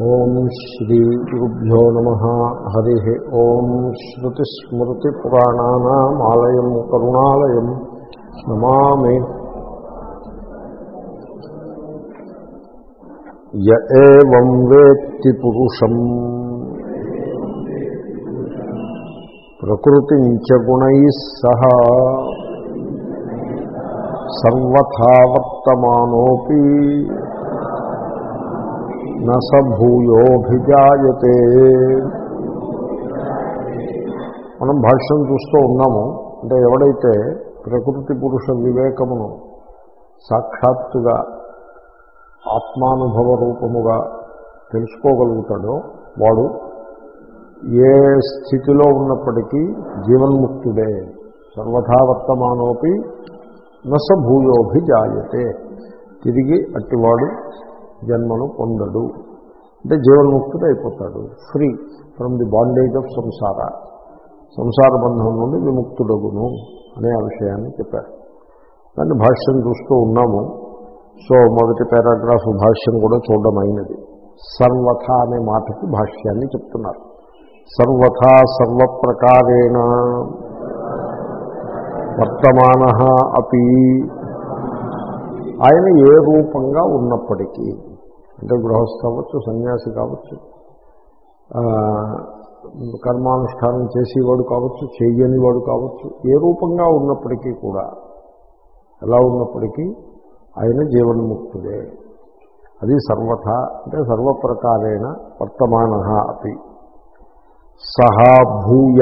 ఓం శ్రీ గురుభ్యో నమ. హరి ఓం శ్రుతిస్మృతిపురాణానామాలయం కరుణాలయం నమామి. య వేత్తి పురుషం. ప్రకృతిం గుణై సహ. సర్వథా వర్తమానోపి. నూయోభిజాయతే మనం భాష్యం చూస్తూ ఉన్నాము. అంటే ఎవడైతే ప్రకృతి పురుష వివేకమును సాక్షాత్తుగా ఆత్మానుభవ రూపముగా తెలుసుకోగలుగుతాడో వాడు ఏ స్థితిలో ఉన్నప్పటికీ జీవన్ముక్తుడే. సర్వథా వర్తమానోపి నసభూయోభిజాయతే. తిరిగి అట్టివాడు జన్మను పొందడు. అంటే జీవన్ముక్తుడు అయిపోతాడు. Free from the bondage of samsara samsara బంధం నుండి విముక్తుడగును అనే ఆ విషయాన్ని చెప్పారు. దాన్ని భాష్యం చూస్తూ ఉన్నాము. సో మొదటి పారాగ్రాఫ్ భాష్యం కూడా చూడడం అయినది సర్వథ అనే మాటకి భాష్యాన్ని చెప్తున్నారు. సర్వథా సర్వప్రకారేణ వర్తమాన అపి. ఆయన ఏ రూపంగా ఉన్నప్పటికీ అంటే గృహస్థ అవ్వచ్చు సన్యాసి కావచ్చు కర్మానుష్ఠానం చేసేవాడు కావచ్చు చేయని వాడు కావచ్చు ఏ రూపంగా ఉన్నప్పటికీ కూడా ఎలా ఉన్నప్పటికీ ఆయన జీవన్ముక్తుడే. అది సర్వథ అంటే సర్వప్రకారేణ వర్తమాన అది సహా భూయ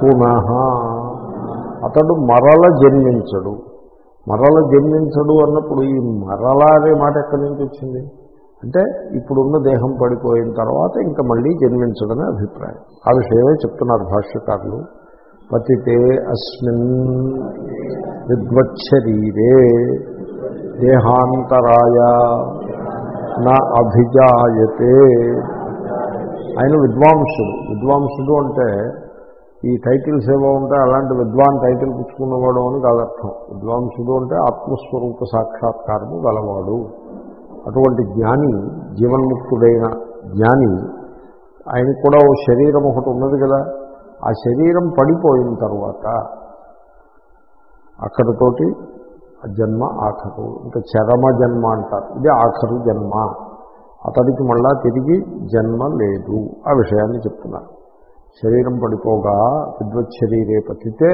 పునః. అతడు మరల జన్మించడు. మరల జన్మించడు అన్నప్పుడు ఈ మరల అనే మాట ఎక్కడి నుంచి వచ్చింది? అంటే ఇప్పుడున్న దేహం పడిపోయిన తర్వాత ఇంకా మళ్ళీ జన్మించడమే అభిప్రాయం. ఆ విషయమే చెప్తున్నారు భాష్యకారులు. పతితే అస్మిన్ విద్వచ్చరీరే దేహాంతరాయ నా అభిజాయతే. ఆయన విద్వాంసుడు. విద్వాంసుడు అంటే ఈ టైటిల్స్ ఏవో ఉంటే అలాంటి విద్వాన్ టైటిల్ పుచ్చుకున్నవాడు అని కాదర్థం విద్వాంసుడు అంటే ఆత్మస్వరూప సాక్షాత్కారము గలవాడు. అటువంటి జ్ఞాని జీవన్ముక్తుడైన జ్ఞాని ఆయనకు కూడా ఓ శరీరం ఒకటి ఉన్నది కదా. ఆ శరీరం పడిపోయిన తర్వాత అక్కడతోటి జన్మ ఆఖరు. ఇంకా చరమ జన్మ అంటారు. ఇది ఆఖరు జన్మ. అతడికి మళ్ళా తిరిగి జన్మ లేదు. ఆ విషయాన్ని చెప్తున్నారు. శరీరం పడిపోగా విద్వత్ శరీరే పతితే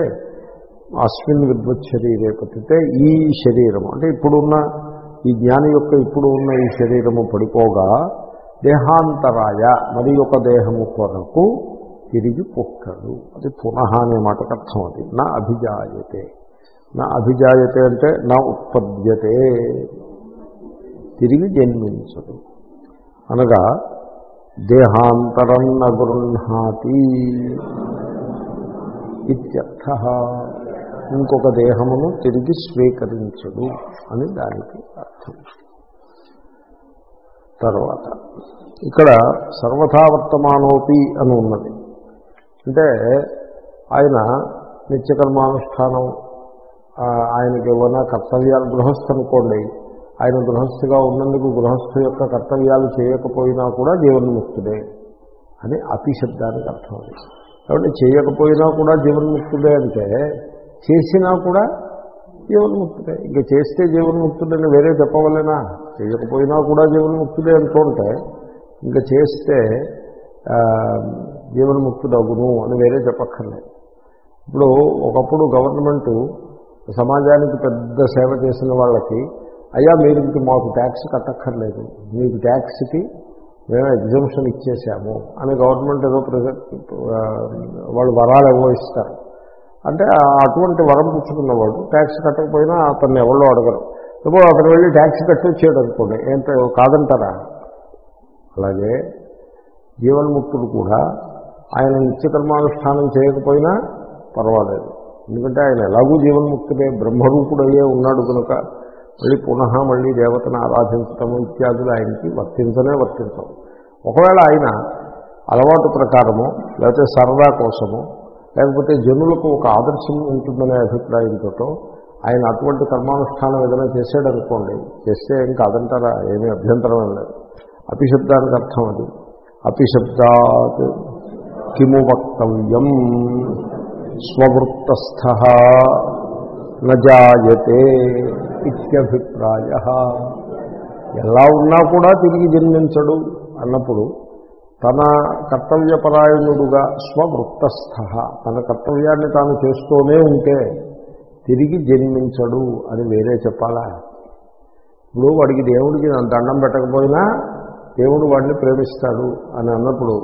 అస్మిన్ విద్వత్ శరీరే పతితే ఈ శరీరం అంటే ఇప్పుడున్న ఈ జ్ఞాని యొక్క ఇప్పుడు ఉన్న ఈ శరీరము పడిపోగా దేహాంతరాయ మరి ఒక దేహము కొరకు తిరిగి పుట్టడు అది పునః అనే మాటకు అర్థం అది. నా అభిజాయతే. నా అభిజాయతే అంటే నా ఉత్పద్యతే. తిరిగి జన్మించదు. అనగా దేహాంతరం నగృహాతి ఇత్యర్థ. ఇంకొక దేహమును తిరిగి స్వీకరించడు అని దానికి అర్థం. తర్వాత ఇక్కడ సర్వథావర్తమానోపి అని ఉన్నది. అంటే ఆయన నిత్యకర్మానుష్ఠానం ఆయనకి ఏమైనా కర్తవ్యాలు గృహస్థనుకోండి ఆయన గృహస్థుగా ఉన్నందుకు గృహస్థు యొక్క కర్తవ్యాలు చేయకపోయినా కూడా జీవన్ముక్తుడే అని అతిశబ్దానికి అర్థం అది. కాబట్టి చేయకపోయినా కూడా జీవన్ముక్తుడే అంటే చేసినా కూడా జీవన్ముక్తుడే ఇంకా చేస్తే జీవన్ముక్తుడని వేరే చెప్పవలేనా? చేయకపోయినా కూడా జీవన్ముక్తుడే అంటుంటే ఇంకా చేస్తే జీవన్ముక్తుడగును అని వేరే చెప్పక్కర్లేదు ఇప్పుడు ఒకప్పుడు గవర్నమెంటు సమాజానికి పెద్ద సేవ చేసిన వాళ్ళకి అయ్యా మీరు ఇంక మాకు ట్యాక్స్ కట్టక్కర్లేదు. మీకు ట్యాక్స్కి మేము ఎగ్జామ్షన్ ఇచ్చేసాము అని గవర్నమెంట్ ఏదో వాళ్ళు వరాలు ఏవో ఇస్తారు. అంటే అటువంటి వరం పుచ్చుకున్నవాడు ట్యాక్స్ కట్టకపోయినా అతన్ని ఎవరో అడగరు. ఇప్పుడు అతను వెళ్ళి ట్యాక్స్ కట్టొచ్చాడు అనుకోండి ఏంటో కాదంటారా? అలాగే జీవన్ముక్తుడు కూడా ఆయన నిత్యకర్మానుష్ఠానం చేయకపోయినా పర్వాలేదు. ఎందుకంటే ఆయన ఎలాగూ జీవన్ముక్తుడే బ్రహ్మరూపుడయ్యే ఉన్నాడు కనుక మళ్ళీ పునః మళ్ళీ దేవతను ఆరాధించటము ఇత్యాదులు ఆయనకి వర్తించనే వర్తించవు. ఒకవేళ ఆయన అలవాటు ప్రకారము లేకపోతే సరదా కోసము లేకపోతే జనులకు ఒక ఆదర్శం ఉంటుందనే అభిప్రాయంతో ఆయన అటువంటి కర్మానుష్ఠానం ఏదైనా చేసాడనుకోండి చేస్తే ఏం కాదంటారా? ఏమీ అభ్యంతరం లేదు. అపిశబ్దానికి అర్థం అది. అపిశబ్దాత్ కిము వక్తవ్యం స్వవృత్తస్థ నజాయతే ఇత్యభిప్రాయ ఎలా ఉన్నా కూడా తిరిగి జన్మించడు అన్నప్పుడు తన కర్తవ్యపరాయణుడుగా స్వవృత్తస్థ. తన కర్తవ్యాన్ని తాను చేస్తూనే ఉంటే తిరిగి జన్మించడు అని వేరే చెప్పాలా? ఇప్పుడు వాడికి దేవుడికి దండం పెట్టకపోయినా దేవుడు వాడిని ప్రేమిస్తాడు అని అన్నప్పుడు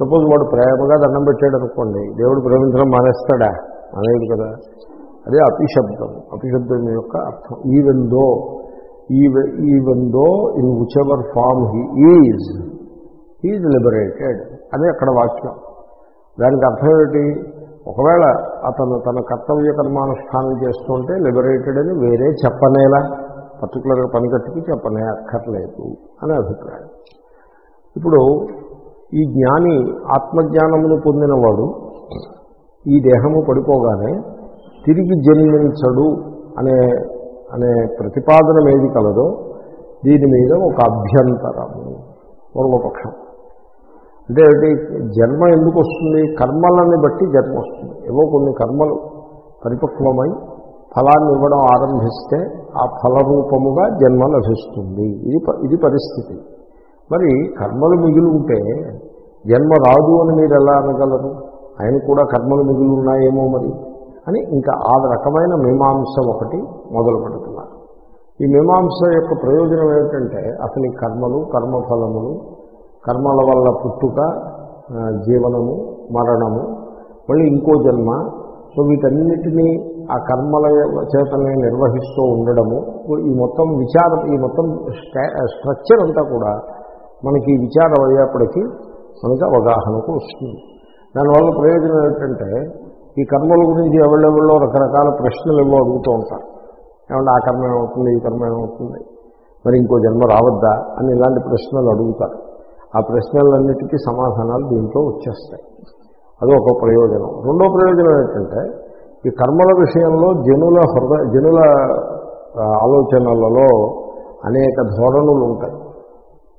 సపోజ్ వాడు ప్రేమగా దండం పెట్టాడు అనుకోండి దేవుడు ప్రేమించడం మానేస్తాడా? అనేది కదా. అదే అపిశబ్దం. అపిశబ్దం యొక్క అర్థం. Even though even though in whichever form he is is liberated అని అక్కడ వాక్యం దానికి అర్థం ఏమిటి? ఒకవేళ అతను తన కర్తవ్య కర్మానుష్ఠానం చేస్తుంటే లిబరేటెడ్ అని వేరే చెప్పనేలా పర్టికులర్గా పని కట్టుకు చెప్పనే అక్కర్లేదు అనే అభిప్రాయం. ఇప్పుడు ఈ జ్ఞాని ఆత్మజ్ఞానమును పొందినవాడు ఈ దేహము పడిపోగానే తిరిగి జన్మించడు అనే అనే ప్రతిపాదన ఏది కలదో దీని మీద ఒక అభ్యంతరము పూర్వపక్షం. అంటే జన్మ ఎందుకు వస్తుంది? కర్మలని బట్టి జన్మ వస్తుంది. ఏవో కొన్ని కర్మలు పరిపక్వమై ఫలాన్ని ఇవ్వడం ఆరంభిస్తే ఆ ఫలరూపముగా జన్మ లభిస్తుంది. ఇది ఇది పరిస్థితి. మరి కర్మలు మిగిలి ఉంటే జన్మ రాదు అని మీరు ఎలా అనగలరు? ఆయన కూడా కర్మలు మిగిలి ఉన్నాయేమో మరి? అని ఇంకా ఆ రకమైన మీమాంస ఒకటి మొదలు పెడుతున్నారు. ఈ మీమాంస యొక్క ప్రయోజనం ఏమిటంటే అసలు ఈ కర్మలు కర్మఫలములు కర్మల వల్ల పుట్టుక జీవనము మరణము మళ్ళీ ఇంకో జన్మ సో వీటన్నిటినీ ఆ కర్మల చేతనే నిర్వహిస్తూ ఉండడము ఈ మొత్తం విచారం ఈ మొత్తం స్ట్రక్చర్ అంతా కూడా మనకి ఈ విచారం అయ్యేప్పటికీ మనకి అవగాహనకు వస్తుంది. దానివల్ల ప్రయోజనం ఏంటంటే ఈ కర్మల గురించి ఎవరెవరిలో రకరకాల ప్రశ్నలు ఏవో అడుగుతూ ఉంటారు. ఏమంటే ఆ కర్మ ఏమవుతుంది? ఈ కర్మ ఏమవుతుంది? మరి ఇంకో జన్మ రావద్దా? అని ఇలాంటి ప్రశ్నలు అడుగుతారు. ఆ ప్రశ్నలన్నిటికీ సమాధానాలు దీంట్లో వచ్చేస్తాయి. అది ఒక ప్రయోజనం. రెండో ప్రయోజనం ఏంటంటే ఈ కర్మల విషయంలో జనుల హృదయ జనుల ఆలోచనలలో అనేక ధోరణులు ఉంటాయి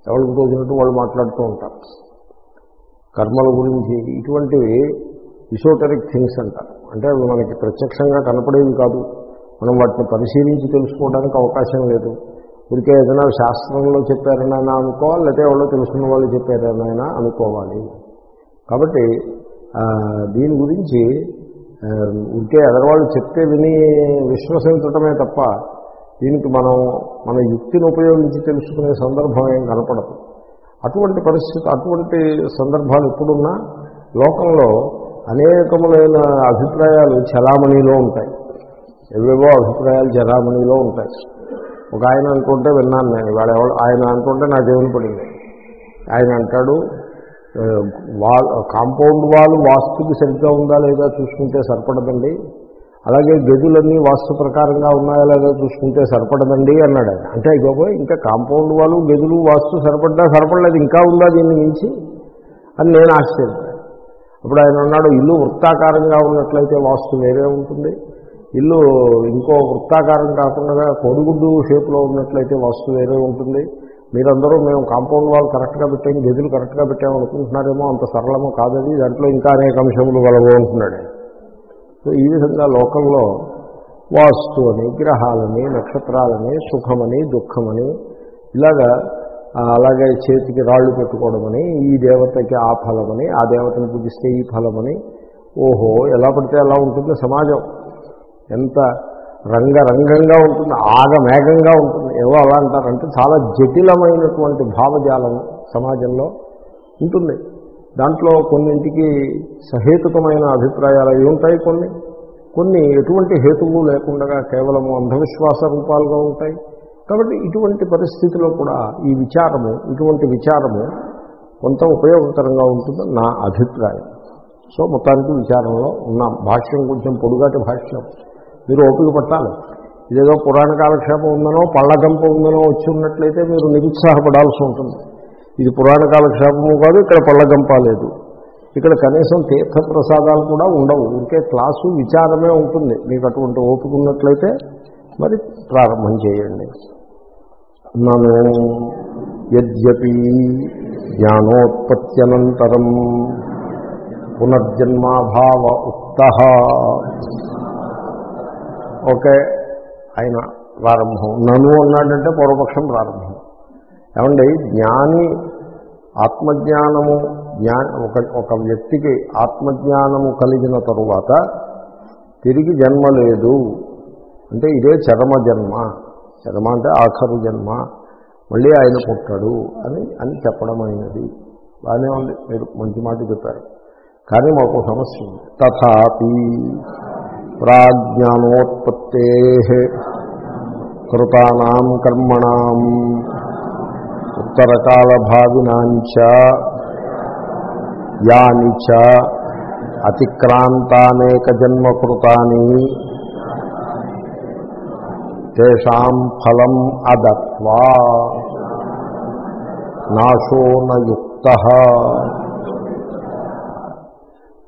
ఎవరికి తోచినట్టు వాళ్ళు మాట్లాడుతూ ఉంటారు. కర్మల గురించి ఇటువంటివి ఇసోటరిక్ థింగ్స్ అంటారు. అంటే అవి మనకి ప్రత్యక్షంగా కనపడేవి కాదు. మనం వాటిని పరిశీలించి తెలుసుకోవడానికి అవకాశం లేదు. ఊరికే ఏదైనా శాస్త్రంలో చెప్పారనైనా అనుకోవాలి లేకపోతే ఎవరో తెలుసుకున్న వాళ్ళు చెప్పారనైనా అనుకోవాలి. కాబట్టి దీని గురించి ఇంకే ఎదరవాళ్ళు చెప్తే విని విశ్వసించటమే తప్ప దీనికి మనం మన యుక్తిని ఉపయోగించి తెలుసుకునే సందర్భం ఏం కనపడదు. అటువంటి పరిస్థితి అటువంటి సందర్భాలు ఎప్పుడున్నా లోకంలో అనేకములైన అభిప్రాయాలు చలామణిలో ఉంటాయి. ఎవేవో అభిప్రాయాలు చలామణిలో ఉంటాయి. ఒక ఆయన అనుకుంటే విన్నాను నేను ఇవాళ ఎవరు ఆయన అనుకుంటే నా దేవుని పడింది. ఆయన అంటాడు వాల్ కాంపౌండ్ వాల్ వాస్తుకి సరిగ్గా ఉందా లేదా చూసుకుంటే సరిపడదండి. అలాగే గదులన్నీ వాస్తు ప్రకారంగా ఉన్నాయా లేదా చూసుకుంటే సరిపడదండి అన్నాడు ఆయన. అంటే ఇగో ఇంకా కాంపౌండ్ వాళ్ళు గదులు వాస్తు సరిపడ్డా సరిపడలేదు ఇంకా ఉందా దీన్ని మించి? అని నేను ఆశ్చర్యం ఇప్పుడు ఆయన అన్నాడు ఇల్లు వృత్తాకారంగా ఉన్నట్లయితే వాస్తు వేరే ఉంటుంది. ఇల్లు ఇంకో వృత్తాకారం కాకుండా కోడిగుడ్డు షేప్లో ఉన్నట్లయితే వాస్తు వేరే ఉంటుంది. మీరందరూ మేము కాంపౌండ్ వాల్ కరెక్ట్గా పెట్టాం గదులు కరెక్ట్గా పెట్టాము అనుకుంటున్నారేమో అంత సరళమో కాదది. దాంట్లో ఇంకా అనేక అంశములు గలవు అంటున్నాడు. సో ఈ విధంగా లోకంలో వాస్తు అని గ్రహాలని నక్షత్రాలని సుఖమని దుఃఖమని ఇలాగా అలాగే చేతికి రాళ్ళు పెట్టుకోవడమని ఈ దేవతకి ఆ ఫలమని ఆ దేవతను పూజిస్తే ఈ ఫలమని ఓహో ఎలా పడితే అలా ఉంటుంది సమాజం. ఎంత రంగరంగంగా ఉంటుంది ఆగమేఘంగా ఉంటుంది. ఏవో అలా అంటారంటే చాలా జటిలమైనటువంటి భావజాలం సమాజంలో ఉంటుంది. దాంట్లో కొన్నింటికి సహేతుకమైన అభిప్రాయాలు అవి ఉంటాయి కొన్ని. కొన్ని ఎటువంటి హేతువు లేకుండా కేవలము అంధవిశ్వాస రూపాలుగా ఉంటాయి. కాబట్టి ఇటువంటి పరిస్థితిలో కూడా ఈ విచారము ఇటువంటి విచారము కొంత ఉపయోగకరంగా ఉంటుందని నా అభిప్రాయం. సో మొత్తానికి విచారంలో ఉన్నాం. భాష్యం కొంచెం పొడుగాటి భాష్యం. మీరు ఓపిక పట్టాలి. ఇదేదో పురాణ కాలక్షేపం ఉందనో పళ్ళగంప ఉందనో వచ్చి ఉన్నట్లయితే మీరు నిరుత్సాహపడాల్సి ఉంటుంది. ఇది పురాణ కాలక్షేపము కాదు ఇక్కడ పళ్ళగంప లేదు. ఇక్కడ కనీసం తీర్థ ప్రసాదాలు కూడా ఉండవు. ఇంకే క్లాసు విచారమే ఉంటుంది. మీకు అటువంటి ఓపిక ఉన్నట్లయితే మరి ప్రారంభం చేయండి. నను యద్యపి జ్ఞానోత్పత్త్యనంతరం పునర్జన్మాభావ ఉక్త. ఓకే ఆయన ప్రారంభం. నను అన్నాడంటే పూర్వపక్షం ప్రారంభం. ఏమండి జ్ఞాని ఆత్మజ్ఞానము జ్ఞా ఒక ఒక వ్యక్తికి ఆత్మజ్ఞానము కలిగిన తరువాత తిరిగి జన్మ లేదు అంటే ఇదే చరమ జన్మ. చరమ అంటే ఆఖరు జన్మ. మళ్ళీ ఆయన పుట్టాడు అని అని చెప్పడం అయినది. బాగానే ఉంది. మీరు మంచి మాట చెప్పారు. కానీ మాకు సమస్య ఉంది. తథాపి ప్రాజ్ఞానోత్పత్తే కృతానాం కర్మణాం ఉత్తరకాల భావినాంచ యాని చ అతిక్రాంతానేక జన్మకృతాని తేషాం ఫలం అదత్వా నాశోనయుక్త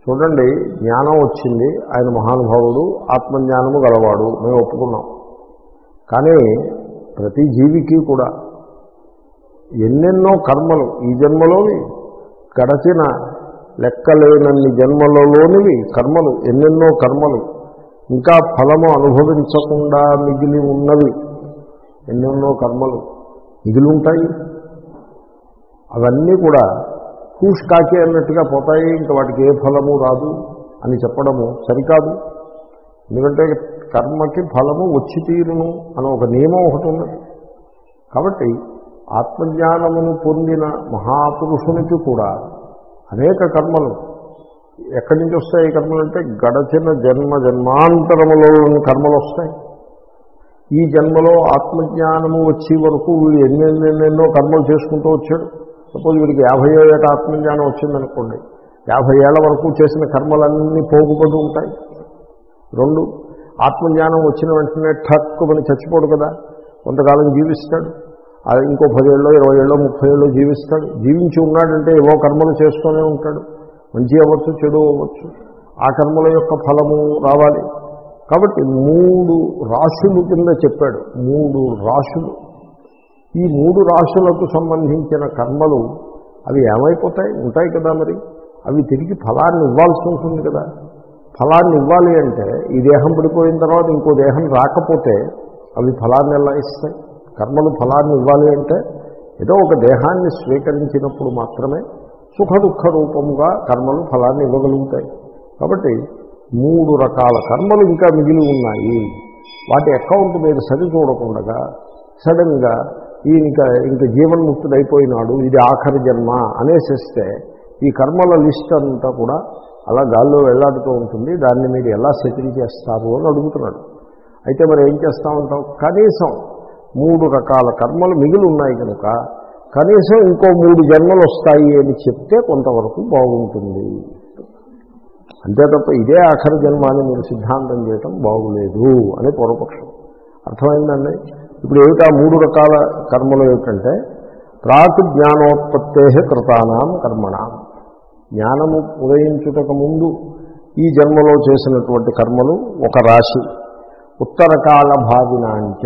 చూడండి జ్ఞానం వచ్చింది ఆయన మహానుభావుడు ఆత్మజ్ఞానము గలవాడు మేము ఒప్పుకున్నాం. కానీ ప్రతి జీవికి కూడా ఎన్నెన్నో కర్మలు ఈ జన్మలోని గడచిన లెక్కలేనన్ని జన్మలలోనివి కర్మలు ఎన్నెన్నో కర్మలు. ఇంకా ఫలము అనుభవించకుండా మిగిలి ఉన్నవి. ఎన్నెన్నో కర్మలు మిగిలి ఉంటాయి. అవన్నీ కూడా కూష్ కాకే అన్నట్టుగా పోతాయి. ఇంకా వాటికి ఏ ఫలము రాదు అని చెప్పడము సరికాదు. ఎందుకంటే కర్మకి ఫలము వచ్చి తీరును అని ఒక నియమం ఒకటి ఉన్నది. కాబట్టి ఆత్మజ్ఞానమును పొందిన మహాపురుషునికి కూడా అనేక కర్మలు ఎక్కడి నుంచి వస్తాయి ఈ కర్మలు అంటే గడచిన జన్మ జన్మాంతరములో కర్మలు వస్తాయి. ఈ జన్మలో ఆత్మజ్ఞానము వచ్చే వరకు వీడు ఎన్నెన్నెన్నెన్నో కర్మలు చేసుకుంటూ వచ్చాడు. సపోజ్ వీడికి యాభై ఏళ్ళ ఆత్మజ్ఞానం వచ్చిందనుకోండి. యాభై ఏళ్ళ వరకు చేసిన కర్మలన్నీ పోగుపడి ఉంటాయి. రెండు ఆత్మజ్ఞానం వచ్చిన వెంటనే ఠక్కుమని చచ్చిపోడు కదా. కొంతకాలం జీవిస్తాడు. అది ఇంకో పదేళ్ళో ఇరవై ఏళ్ళో ముప్పై ఏళ్ళు జీవిస్తాడు. జీవించి ఉన్నాడంటే ఏవో కర్మలు చేస్తూనే ఉంటాడు. మంచి అవ్వచ్చు చెడు అవ్వచ్చు. ఆ కర్మల యొక్క ఫలము రావాలి. కాబట్టి మూడు రాశులు కింద చెప్పాడు. మూడు రాశులు. ఈ మూడు రాశులకు సంబంధించిన కర్మలు అవి ఏమైపోతాయి? ఉంటాయి కదా మరి. అవి తిరిగి ఫలాన్ని ఇవ్వాల్సి ఉంటుంది కదా. ఫలాన్ని ఇవ్వాలి అంటే ఈ దేహం పడిపోయిన తర్వాత ఇంకో దేహం రాకపోతే అవి ఫలాన్ని ఎలా ఇస్తాయి? కర్మలు ఫలాన్ని ఇవ్వాలి అంటే ఏదో ఒక దేహాన్ని స్వీకరించినప్పుడు మాత్రమే సుఖ దుఃఖ రూపముగా కర్మలు ఫలాన్ని ఇవ్వగలుగుతాయి. కాబట్టి మూడు రకాల కర్మలు ఇంకా మిగిలి ఉన్నాయి. వాటి అకౌంట్ మీరు సరి చూడకుండా సడన్గా ఈ ఇంకా ఇంక జీవన్ముక్తుడైపోయినాడు ఇది ఆఖరి జన్మ అనేసిస్తే ఈ కర్మల లిస్ట్ అంతా కూడా అలా గాల్లో వెళ్ళాడుతూ ఉంటుంది. దాన్ని మీరు ఎలా సెటిల్ చేస్తారు అని అడుగుతున్నాడు. అయితే మరి ఏం చేస్తా ఉంటాం కనీసం మూడు రకాల కర్మలు మిగిలి ఉన్నాయి కనుక కనీసం ఇంకో మూడు జన్మలు వస్తాయి అని చెప్తే కొంతవరకు బాగుంటుంది. అంతే తప్ప ఇదే ఆఖరి జన్మ అని మీరు సిద్ధాంతం చేయటం బాగులేదు అని పూర్వపక్షం. అర్థమైందండి? ఇప్పుడు ఏమిటా మూడు రకాల కర్మలు ఏమిటంటే ప్రాక్ జ్ఞానోత్పత్తే కృతానాం కర్మణాం. జ్ఞానము ఉదయించుటకు ముందు ఈ జన్మలో చేసినటువంటి కర్మలు ఒక రాశి. ఉత్తరకాల భావినాంచ.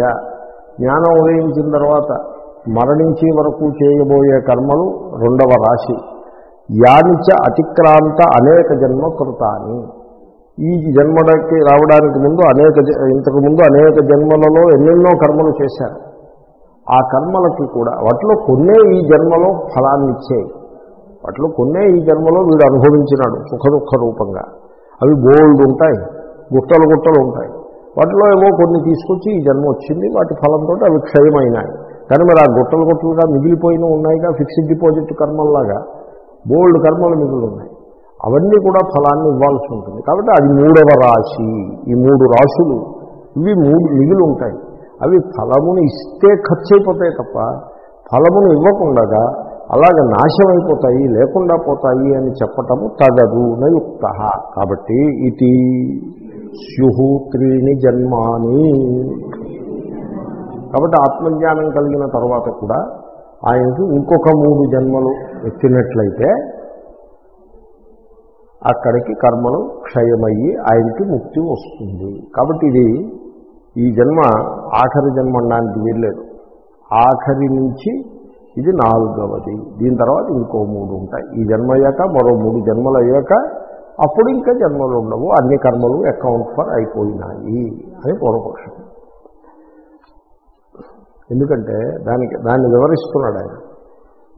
జ్ఞానం ఉదయించిన తర్వాత మరణించే వరకు చేయబోయే కర్మలు రెండవ రాశి. యానిచ అతిక్రాంత అనేక జన్మ కృతాని ఈ జన్మకి రావడానికి ముందు అనేక జ- ఇంతకు ముందు అనేక జన్మలలో ఎన్నెన్నో కర్మలు చేశారు. ఆ కర్మలకి కూడా వాటిలో కొన్నే ఈ జన్మలో ఫలాన్ని ఇచ్చేయి. వాటిలో కొన్నే ఈ జన్మలో వీడు అనుభవించినాడు సుఖ దుఃఖ రూపంగా. అవి బోల్డ్ ఉంటాయి గుట్టలు గుట్టలు ఉంటాయి. వాటిలో ఏవో కొన్ని తీసుకొచ్చి ఈ జన్మ వచ్చింది వాటి ఫలంతో అవి క్షయమైనాయి. కానీ మరి ఆ గుట్టలు గుట్టలుగా మిగిలిపోయిన ఉన్నాయిగా ఫిక్స్డ్ డిపాజిట్ కర్మల్లాగా బోల్డ్ కర్మలు మిగిలి ఉన్నాయి అవన్నీ కూడా ఫలాన్ని ఇవ్వాల్సి ఉంటుంది. కాబట్టి అది మూడవ రాశి. ఈ మూడు రాశులు ఇవి మూడు మిగిలి ఉంటాయి అవి ఫలమును ఇస్తే ఖర్చు అయిపోతాయి తప్ప ఫలమును ఇవ్వకుండా అలాగ నాశమైపోతాయి లేకుండా పోతాయి అని చెప్పటము తగదు నయుక్త. కాబట్టి ఇది స్యు త్రీని జన్మాని. కాబట్టి ఆత్మజ్ఞానం కలిగిన తర్వాత కూడా ఆయనకి ఇంకొక మూడు జన్మలు ఎత్తినట్లయితే అక్కడికి కర్మలు క్షయమయ్యి ఆయనకి ముక్తి వస్తుంది. కాబట్టి ఇది ఈ జన్మ ఆఖరి జన్మ అనడానికి వీల్లేదు. ఆఖరి నుంచి ఇది నాలుగవది. దీని తర్వాత ఇంకో మూడు ఉంటాయి. ఈ జన్మ అయ్యాక మరో మూడు జన్మలు అయ్యాక అప్పుడు ఇంకా జన్మలు ఉండవు. అన్ని కర్మలు అకౌంట్ ఫర్ అయిపోయినాయి అని పూర్వపక్షం. ఎందుకంటే దానికి దాన్ని వివరిస్తున్నాడు ఆయన.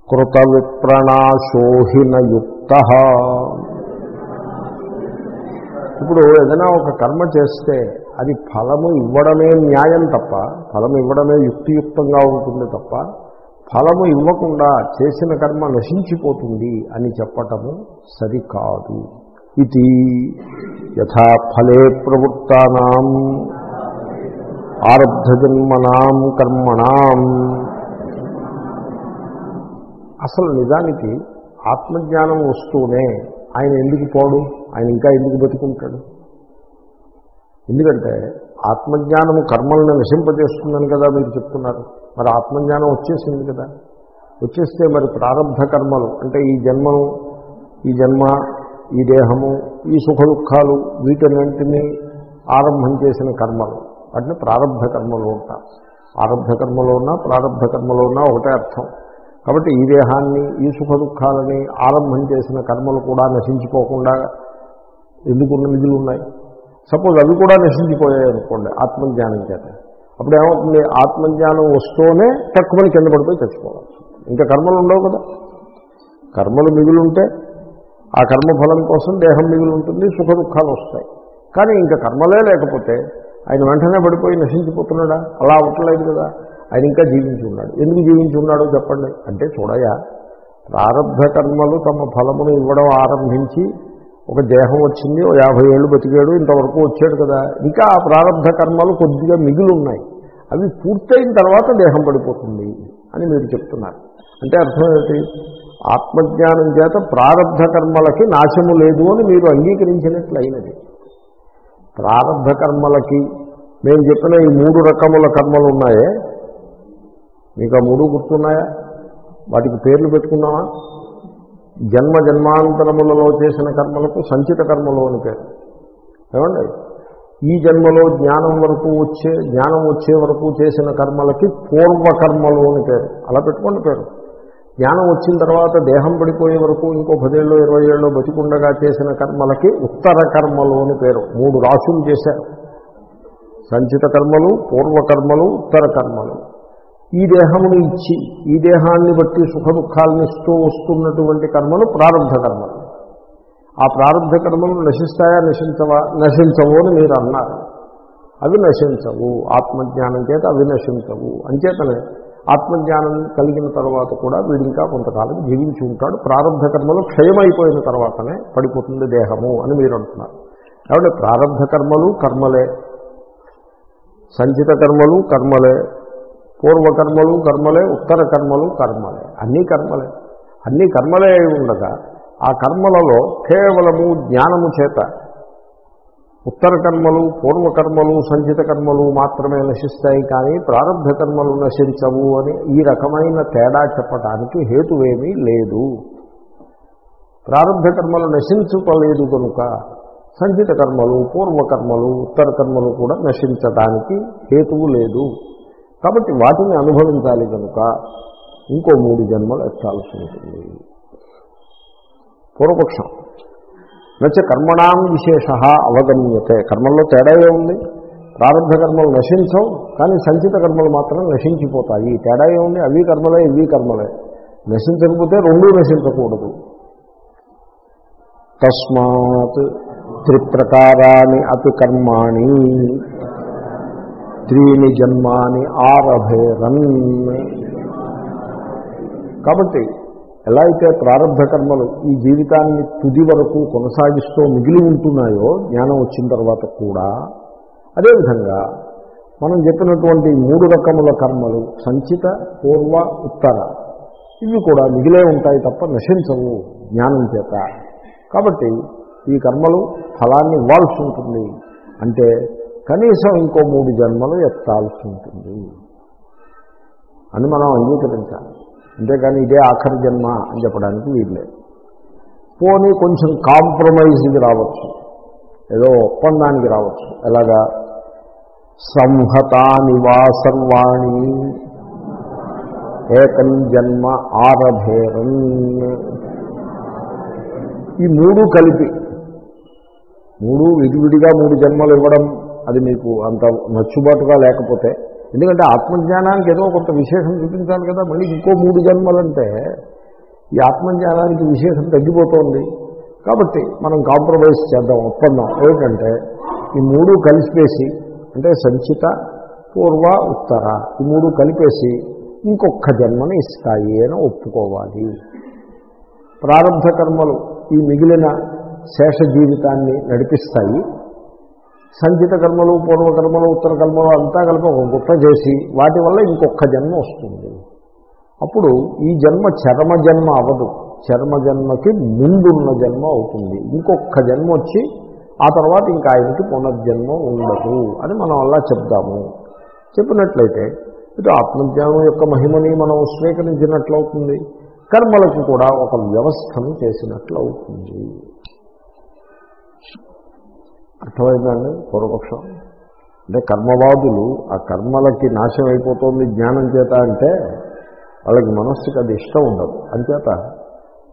కృత విప్రణాశోహిన యుక్త ఇప్పుడు ఏదైనా ఒక కర్మ చేస్తే అది ఫలము ఇవ్వడమే న్యాయం తప్ప ఫలం ఇవ్వడమే యుక్తియుక్తంగా ఉంటుంది తప్ప ఫలము ఇవ్వకుండా చేసిన కర్మ నశించిపోతుంది అని చెప్పటము సరికాదు. ఇది యథా ఫలే ప్రవృత్తానాం. ఆరబ్ధజన్మనాం కర్మణాం. అసలు నిజానికి ఆత్మజ్ఞానం వస్తూనే ఆయన ఎందుకు పోడు? ఆయన ఇంకా ఎందుకు బతుకుంటాడు? ఎందుకంటే ఆత్మజ్ఞానము కర్మలను నశింపజేస్తుందని కదా మీరు చెప్తున్నారు. మరి ఆత్మజ్ఞానం వచ్చేసింది కదా. వచ్చేస్తే మరి ప్రారంభ కర్మలు అంటే ఈ జన్మను ఈ జన్మ ఈ దేహము ఈ సుఖ దుఃఖాలు వీటన్నింటినీ ఆరంభం చేసిన కర్మలు. వాటిని ప్రారంభ కర్మలు ఉంటారు ఆరంభ కర్మలో ఉన్నా ప్రారంభ కర్మలో ఉన్నా ఒకటే అర్థం. కాబట్టి ఈ దేహాన్ని ఈ సుఖ దుఃఖాలని ఆరంభం చేసిన కర్మలు కూడా నశించిపోకుండా ఎందుకున్న నిధులు ఉన్నాయి? సపోజ్ అవి కూడా నశించిపోయాయి అనుకోండి ఆత్మజ్ఞానం చేత. అప్పుడు ఏమవుతుంది? ఆత్మజ్ఞానం వస్తూనే తక్కువని కింద పడిపోయి చచ్చిపోవచ్చు ఇంకా కర్మలు ఉండవు కదా? కర్మలు మిగులుంటే ఆ కర్మఫలం కోసం దేహం మిగులు ఉంటుంది సుఖ దుఃఖాలు వస్తాయి. కానీ ఇంకా కర్మలే లేకపోతే ఆయన వెంటనే పడిపోయి నశించిపోతున్నాడా? అలా అవ్వట్లేదు కదా. ఆయన ఇంకా జీవించి ఉన్నాడు. ఎందుకు జీవించి ఉన్నాడో చెప్పండి. అంటే చూడయా ప్రారంభ కర్మలు తమ ఫలమును ఇవ్వడం ఆరంభించి ఒక దేహం వచ్చింది ఓ యాభై ఏళ్ళు బతికాడు ఇంతవరకు వచ్చాడు కదా. ఇంకా ఆ ప్రారంభ కర్మలు కొద్దిగా మిగిలి ఉన్నాయి అవి పూర్తయిన తర్వాత దేహం పడిపోతుంది అని మీరు చెప్తున్నారు. అంటే అర్థం ఏంటి ఆత్మజ్ఞానం చేత ప్రారంభ కర్మలకి నాశము లేదు అని మీరు అంగీకరించినట్లు అయినది ప్రారంభ కర్మలకి మేము చెప్పిన ఈ మూడు రకముల కర్మలు ఉన్నాయే మీకు ఆ మూడు గుర్తున్నాయా? వాటికి పేర్లు పెట్టుకున్నావా జన్మ జన్మాంతరములలో చేసిన కర్మలకు సంచిత కర్మలు అని పేరు. ఏమండి? ఈ జన్మలో జ్ఞానం వరకు వచ్చే జ్ఞానం వచ్చే వరకు చేసిన కర్మలకి పూర్వకర్మలు అని పేరు. అలా పెట్టుకోండి పేరు. జ్ఞానం వచ్చిన తర్వాత దేహం పడిపోయే వరకు ఇంకో పదేళ్ళు ఇరవై ఏళ్ళు బతికుండగా చేసిన కర్మలకి ఉత్తర కర్మలు అని పేరు. మూడు రాసులు చేశారు. సంచిత కర్మలు పూర్వకర్మలు ఉత్తర కర్మలు. ఈ దేహమును ఇచ్చి ఈ దేహాన్ని బట్టి సుఖ దుఃఖాలను ఇస్తూ వస్తున్నటువంటి కర్మలు ప్రారంభ కర్మలు. ఆ ప్రారంభ కర్మలు నశిస్తాయా నశించవా? నశించవు అని మీరు అన్నారు. అవి నశించవు. ఆత్మజ్ఞానం చేత అవి నశించవు. అంచేతనే ఆత్మజ్ఞానం కలిగిన తర్వాత కూడా వీడు ఇంకా కొంతకాలం జీవించి ఉంటాడు. ప్రారంభ కర్మలు క్షయమైపోయిన తర్వాతనే పడిపోతుంది దేహము అని మీరు అంటున్నారు. కాబట్టి ప్రారంభ కర్మలు కర్మలే. సంచిత కర్మలు కర్మలే. పూర్వకర్మలు కర్మలే. ఉత్తర కర్మలు కర్మలే. అన్నీ కర్మలే. అన్నీ కర్మలే అయి ఉండగా ఆ కర్మలలో కేవలము జ్ఞానము చేత ఉత్తర కర్మలు పూర్వకర్మలు సంచిత కర్మలు మాత్రమే నశిస్తాయి కానీ ప్రారంభ కర్మలు నశించవు అని ఈ రకమైన తేడా చెప్పటానికి హేతువేమీ లేదు. ప్రారంభ కర్మలు నశించుకోలేదు కనుక సంచిత కర్మలు పూర్వకర్మలు ఉత్తర కర్మలు కూడా నశించడానికి హేతువు లేదు. కాబట్టి వాటిని అనుభవించాలి కనుక ఇంకో మూడు జన్మలు ఎత్తాల్సి ఉంటుంది. పూర్వపక్షం. నచ్చ కర్మణాం విశేష అవగమ్యతే. కర్మల్లో తేడా ఏముంది? ప్రారంభ కర్మలు నశించవు కానీ సంచిత కర్మలు మాత్రం నశించిపోతాయి. తేడా ఏముంది? అవి కర్మలే ఇవి కర్మలే. నశించకపోతే రెండూ నశించకూడదు. తస్మాత్ త్రిప్రకారాన్ని అతి కర్మాణి త్రీని జన్మాని ఆరభేరన్. కాబట్టి ఎలా అయితే ప్రారంభ కర్మలు ఈ జీవితాన్ని తుది వరకు కొనసాగిస్తూ మిగిలి ఉంటున్నాయో జ్ఞానం వచ్చిన తర్వాత కూడా అదేవిధంగా మనం చెప్పినటువంటి మూడు రకముల కర్మలు సంచిత పూర్వ ఉత్తర ఇవి కూడా మిగిలే ఉంటాయి తప్ప నశించవు జ్ఞానం చేత. కాబట్టి ఈ కర్మలు ఫలాన్ని ఇవ్వాల్సి ఉంటుంది. అంటే కనీసం ఇంకో మూడు జన్మలు ఎత్తాల్సి ఉంటుంది. అని మనం అంగీకరించాలి. అంతేకాని ఇదే ఆఖరి జన్మ అని చెప్పడానికి వీల్లేదు. పోనీ కొంచెం కాంప్రమైజ్కి రావచ్చు. ఏదో ఒప్పందానికి రావచ్చు. ఎలాగా? సంహతాని వా సర్వాణి ఏకం జన్మ ఆరభేరన్ ఈ మూడు కలిపి మూడు విడివిడిగా మూడు జన్మలు ఇవ్వడం అది మీకు అంత నచ్చుబాటుగా లేకపోతే ఎందుకంటే ఆత్మజ్ఞానానికి ఏదో కొంత విశేషం చూపించాలి కదా మళ్ళీ ఇంకో మూడు జన్మలంటే ఈ ఆత్మజ్ఞానానికి విశేషం తగ్గిపోతుంది. కాబట్టి మనం కాంప్రమైజ్ చేద్దాం ఒప్పందం. ఏమిటంటే ఈ మూడు కలిసిపేసి అంటే సంచిత పూర్వ ఉత్తర ఈ మూడు కలిపేసి ఇంకొక జన్మని ఇస్తాయి అని ఒప్పుకోవాలి. ప్రారంభ కర్మలు ఈ మిగిలిన శేష జీవితాన్ని నడిపిస్తాయి. సంచిత కర్మలు పూర్వకర్మలు ఉత్తర కర్మలు అంతా కలిపి ఒక గుట్ట చేసి వాటి వల్ల ఇంకొక జన్మ వస్తుంది. అప్పుడు ఈ జన్మ చర్మ జన్మ అవ్వదు. చర్మ జన్మకి ముందున్న జన్మ అవుతుంది. ఇంకొక జన్మ వచ్చి ఆ తర్వాత ఇంకా ఆయనకి పునర్జన్మ ఉండదు అని మనం అలా చెప్దాము చెప్పినట్లయితే ఇటు ఆత్మజ్ఞానం యొక్క మహిమని మనం స్వీకరించినట్లవుతుంది. కర్మలకు కూడా ఒక వ్యవస్థను చేసినట్లు అవుతుంది అర్థమైందండి? పూర్వపక్షం. అంటే కర్మవాదులు ఆ కర్మలకి నాశం అయిపోతుంది జ్ఞానం చేత అంటే వాళ్ళకి మనస్సుకి అది ఇష్టం ఉండదు. అంచేత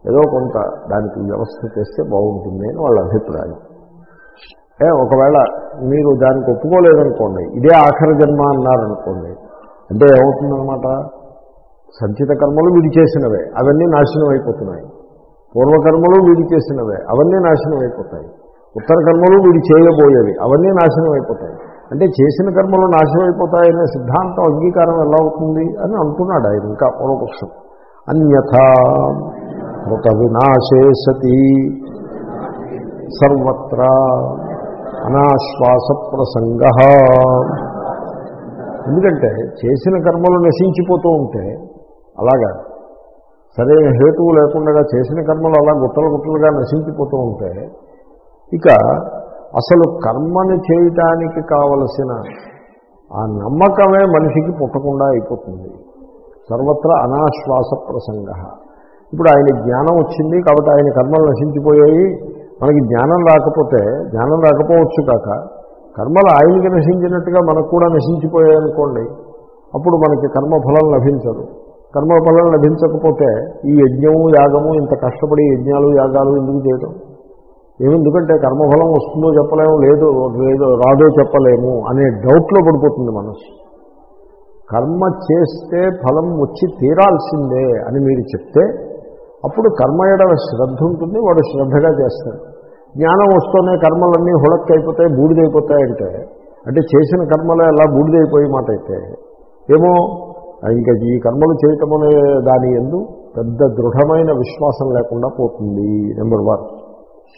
ఏదో కొంత దానికి వ్యవస్థ చేస్తే బాగుంటుంది అని వాళ్ళ అభిప్రాయం. ఏ ఒకవేళ మీరు దానికి ఒప్పుకోలేదనుకోండి ఇదే ఆఖరి జన్మ అన్నారనుకోండి అంటే ఏమవుతుందనమాట సంచిత కర్మలు వీడి చేసినవే అవన్నీ నాశనం అయిపోతున్నాయి. పూర్వకర్మలు వీడి చేసినవే అవన్నీ నాశనం అయిపోతాయి. ఉత్తర కర్మలు వీడు చేయబోయేవి. అవన్నీ నాశనం అయిపోతాయి. అంటే చేసిన కర్మలు నాశనం అయిపోతాయనే సిద్ధాంతం అంగీకారం ఎలా అవుతుంది అని అంటున్నాడు ఆయన ఇంకా పూర్వపక్షం అన్యథా మృత వినాశే సతి. సర్వత్రా అనాశ్వాస ప్రసంగ. ఎందుకంటే చేసిన కర్మలు నశించిపోతూ ఉంటే అలాగా సరైన హేతువు లేకుండా చేసిన కర్మలు అలా గుట్టలు గుట్టలుగా నశించిపోతూ ఉంటే ఇక అసలు కర్మను చేయటానికి కావలసిన ఆ నమ్మకమే మనిషికి పుట్టకుండా అయిపోతుంది. సర్వత్రా అనాశ్వాస ప్రసంగ. ఇప్పుడు ఆయన జ్ఞానం వచ్చింది కాబట్టి ఆయన కర్మలు నశించిపోయాయి. మనకి జ్ఞానం రాకపోతే జ్ఞానం రాకపోవచ్చు కాక కర్మలు ఆయనకి నశించినట్టుగా మనకు కూడా నశించిపోయాయి అనుకోండి అప్పుడు మనకి కర్మఫలం లభించదు. కర్మఫలం లభించకపోతే ఈ యజ్ఞము యాగము ఇంత కష్టపడి యజ్ఞాలు యాగాలు ఎందుకు చేయడం ఏమెందుకంటే కర్మఫలం వస్తుందో చెప్పలేము లేదు లేదో రాదో చెప్పలేము అనే డౌట్లో పడిపోతుంది మనసు. కర్మ చేస్తే ఫలం వచ్చి తీరాల్సిందే అని మీరు చెప్తే అప్పుడు కర్మ ఎడల శ్రద్ధ ఉంటుంది వాడు శ్రద్ధగా చేస్తాడు. జ్ఞానం వస్తూనే కర్మలన్నీ హుళక్కైపోతాయి బూడిదైపోతాయంటే అంటే చేసిన కర్మలే అలా బూడిదైపోయి మాట అయితే ఏమో ఇంకా ఈ కర్మలు చేయటం అనే దాని ఎందు పెద్ద దృఢమైన విశ్వాసం లేకుండా పోతుంది నెంబర్ వన్.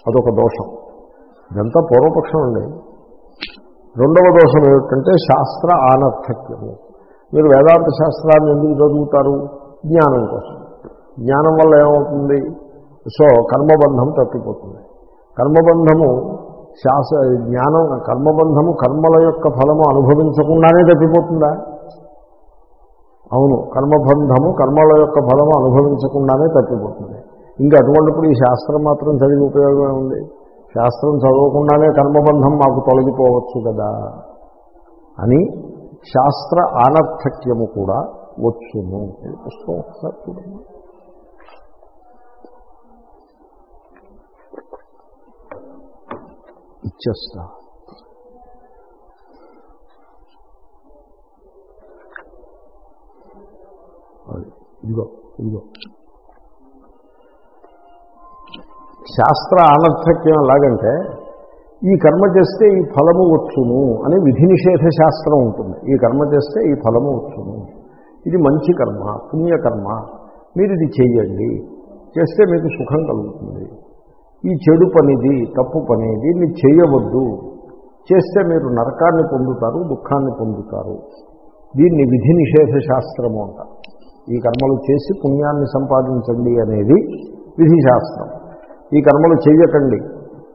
అదొక దోషం. ఇదంతా పూర్వపక్షం అండి. రెండవ దోషం ఏమిటంటే శాస్త్ర ఆనర్థక్యము మీరు వేదాంత శాస్త్రాన్ని ఎందుకు చదువుతారు? జ్ఞానం కోసం. జ్ఞానం వల్ల ఏమవుతుంది? సో కర్మబంధం తప్పిపోతుంది. కర్మబంధము శాస్త్ర జ్ఞానం కర్మబంధము కర్మల యొక్క ఫలము అనుభవించకుండానే తప్పిపోతుందా? అవును. కర్మబంధము కర్మల యొక్క ఫలము అనుభవించకుండానే తప్పిపోతుంది. ఇంకా అటువంటిప్పుడు ఈ శాస్త్రం మాత్రం చదివి ఉపయోగమే ఉంది శాస్త్రం చదవకుండానే కర్మబంధం మాకు తొలగిపోవచ్చు కదా? అని శాస్త్ర ఆనర్థక్యము కూడా వచ్చును పుస్తకం ఒకసారి చూడండి. ఇచ్చేస్తా. ఇదిగో ఇదిగో. శాస్త్ర అనర్థక్యం ఎలాగంటే ఈ కర్మ చేస్తే ఈ ఫలము వచ్చును అని విధి నిషేధ శాస్త్రం ఉంటుంది. ఈ కర్మ చేస్తే ఈ ఫలము వచ్చును. ఇది మంచి కర్మ పుణ్యకర్మ. మీరు ఇది చెయ్యండి. చేస్తే మీకు సుఖం కలుగుతుంది. ఈ చెడు పనిది తప్పు పని దీన్ని చేయవద్దు చేస్తే మీరు నరకాన్ని పొందుతారు దుఃఖాన్ని పొందుతారు. దీన్ని విధి నిషేధ శాస్త్రము అంటారు. ఈ కర్మలు చేసి పుణ్యాన్ని సంపాదించండి అనేది విధి శాస్త్రం. ఈ కర్మలు చేయకండి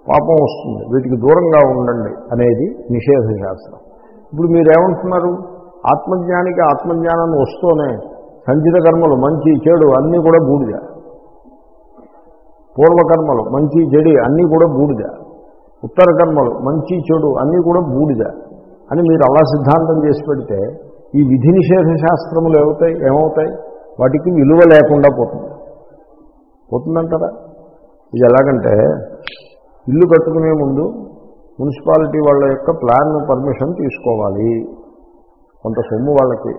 పాపం వస్తుంది. వీటికి దూరంగా ఉండండి అనేది నిషేధ శాస్త్రం ఇప్పుడు మీరేమంటున్నారు? ఆత్మజ్ఞానికి ఆత్మజ్ఞానాన్ని వస్తూనే సంచిత కర్మలు మంచి చెడు అన్నీ కూడా బూడిద. పూర్వకర్మలు మంచి చెడి అన్నీ కూడా బూడిద. ఉత్తర కర్మలు మంచి చెడు అన్నీ కూడా బూడిద అని మీరు అలా సిద్ధాంతం చేసి పెడితే ఈ విధి నిషేధ శాస్త్రములు ఏమవుతాయి? ఏమవుతాయి? వాటికి విలువ లేకుండా పోతుంది. పోతుందంటారా? ఇది ఎలాగంటే ఇల్లు కట్టుకునే ముందు మున్సిపాలిటీ వాళ్ళ యొక్క ప్లాన్ పర్మిషన్ తీసుకోవాలి. కొంత సొమ్ము వాళ్ళకి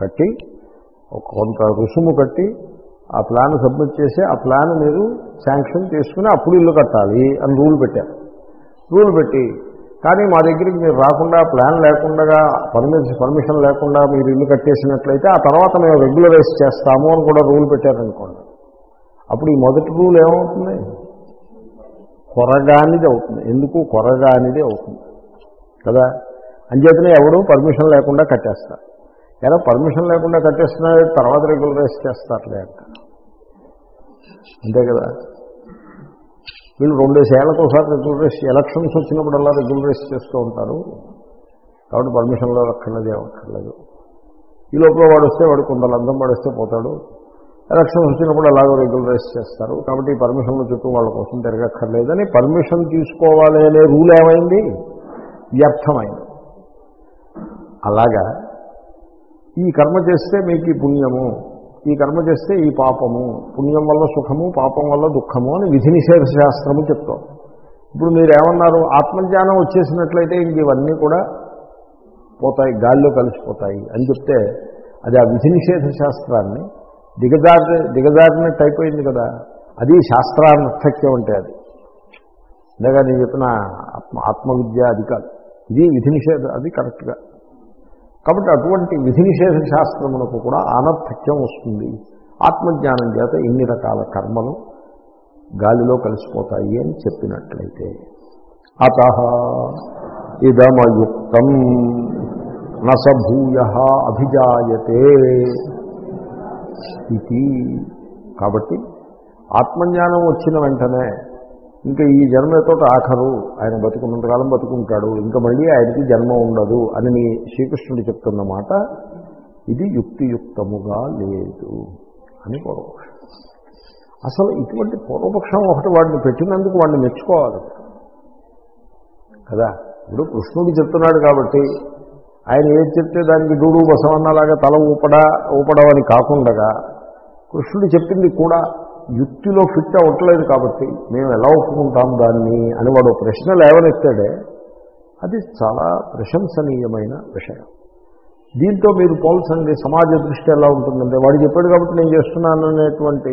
కట్టి ఒక కొంత రుసుము కట్టి ఆ ప్లాన్ సబ్మిట్ చేసి ఆ ప్లాన్ మీరు శాంక్షన్ చేసుకుని అప్పుడు ఇల్లు కట్టాలి అని రూల్ పెట్టారు. రూల్ పెట్టి కానీ మా దగ్గరికి మీరు రాకుండా ప్లాన్ లేకుండా పర్మిషన్ పర్మిషన్ లేకుండా మీరు ఇల్లు కట్టేసినట్లయితే ఆ తర్వాత మేము రెగ్యులరైజ్ చేస్తాము అని కూడా రూల్ పెట్టారనుకోండి. అప్పుడు ఈ మొదటి రూల్ ఏమవుతుంది? కొరగానిది అవుతుంది. ఎందుకు కొరగానిది అవుతుంది? కదా? అంచేతనే ఎవడు పర్మిషన్ లేకుండా కట్టేస్తారు ఎలా పర్మిషన్ లేకుండా కట్టేస్తున్నా తర్వాత రెగ్యులరైజ్ చేస్తారులే అంట అంతే కదా? వీళ్ళు రెండేసేళ్ళకు ఒకసారి రెగ్యులరైజ్ ఎలక్షన్స్ వచ్చినప్పుడల్లా రెగ్యులరైజ్ చేస్తూ ఉంటారు. కాబట్టి పర్మిషన్లో అక్కర్లేదు ఏమక్కర్లేదు. ఈ లోపల వాడు వస్తే వాడు కొంత లందం పడేస్తే పోతాడు. ఎలక్షన్స్ వచ్చినప్పుడు అలాగో రెగ్యులరైజ్ చేస్తారు. కాబట్టి ఈ పర్మిషన్ల చుట్టూ వాళ్ళ కోసం తిరగక్కర్లేదని పర్మిషన్ తీసుకోవాలి అనే రూల్ ఏమైంది? వ్యర్థమైంది. అలాగా ఈ కర్మ చేస్తే మీకు ఈ పుణ్యము ఈ కర్మ చేస్తే ఈ పాపము పుణ్యం వల్ల సుఖము పాపం వల్ల దుఃఖము అని విధి నిషేధ శాస్త్రము చెప్తాం. ఇప్పుడు మీరు ఏమన్నారు? ఆత్మజ్ఞానం వచ్చేసినట్లయితే ఇంక ఇవన్నీ కూడా పోతాయి గాల్లో కలిసిపోతాయి అని చెప్తే అది ఆ విధి నిషేధ శాస్త్రాన్ని దిగజారి దిగజారినట్టు అయిపోయింది కదా. అది శాస్త్రానర్థక్యం అంటే అది. ఇందాక నేను చెప్పిన ఆత్మ ఆత్మవిద్య అది కాదు. ఇది విధి నిషేధ అది కరెక్ట్గా కాబట్టి అటువంటి విధి నిషేధ శాస్త్రమునకు కూడా అనర్థక్యం వస్తుంది. ఆత్మజ్ఞానం చేత ఇన్ని రకాల కర్మలు గాలిలో కలిసిపోతాయి అని చెప్పినట్లయితే. అత ఇదమయుక్తం నసభూయ అభిజాయతే. స్థితి కాబట్టి ఆత్మజ్ఞానం వచ్చిన వెంటనే ఇంకా ఈ జన్మతో ఆఖరు. ఆయన బతుకున్నంతకాలం బతుకుంటాడు. ఇంకా మళ్ళీ ఆయనకి జన్మ ఉండదు అని మీ శ్రీకృష్ణుడు చెప్తున్న మాట ఇది యుక్తియుక్తముగా లేదు అని పూర్వపక్షం అసలు ఇటువంటి పూర్వపక్షం ఒకటి వాడిని పెట్టినందుకు వాడిని మెచ్చుకోవాలి. కదా? ఇప్పుడు కృష్ణుడు చెప్తున్నాడు కాబట్టి ఆయన ఏది చెప్తే దానికి డూడు బసవన్నలాగా తల ఊపడా ఊపడం అని కాకుండా కృష్ణుడు చెప్పింది కూడా యుక్తిలో ఫిట్ అవ్వట్లేదు కాబట్టి మేము ఎలా ఒప్పుకుంటాం దాన్ని అని వాడు ప్రశ్న లేవనెత్తాడే. అది చాలా ప్రశంసనీయమైన విషయం. దీంతో మీరు పోల్చండి సమాజ దృష్టి ఎలా ఉంటుందంటే వాడు చెప్పాడు కాబట్టి నేను చేస్తున్నాను అనేటువంటి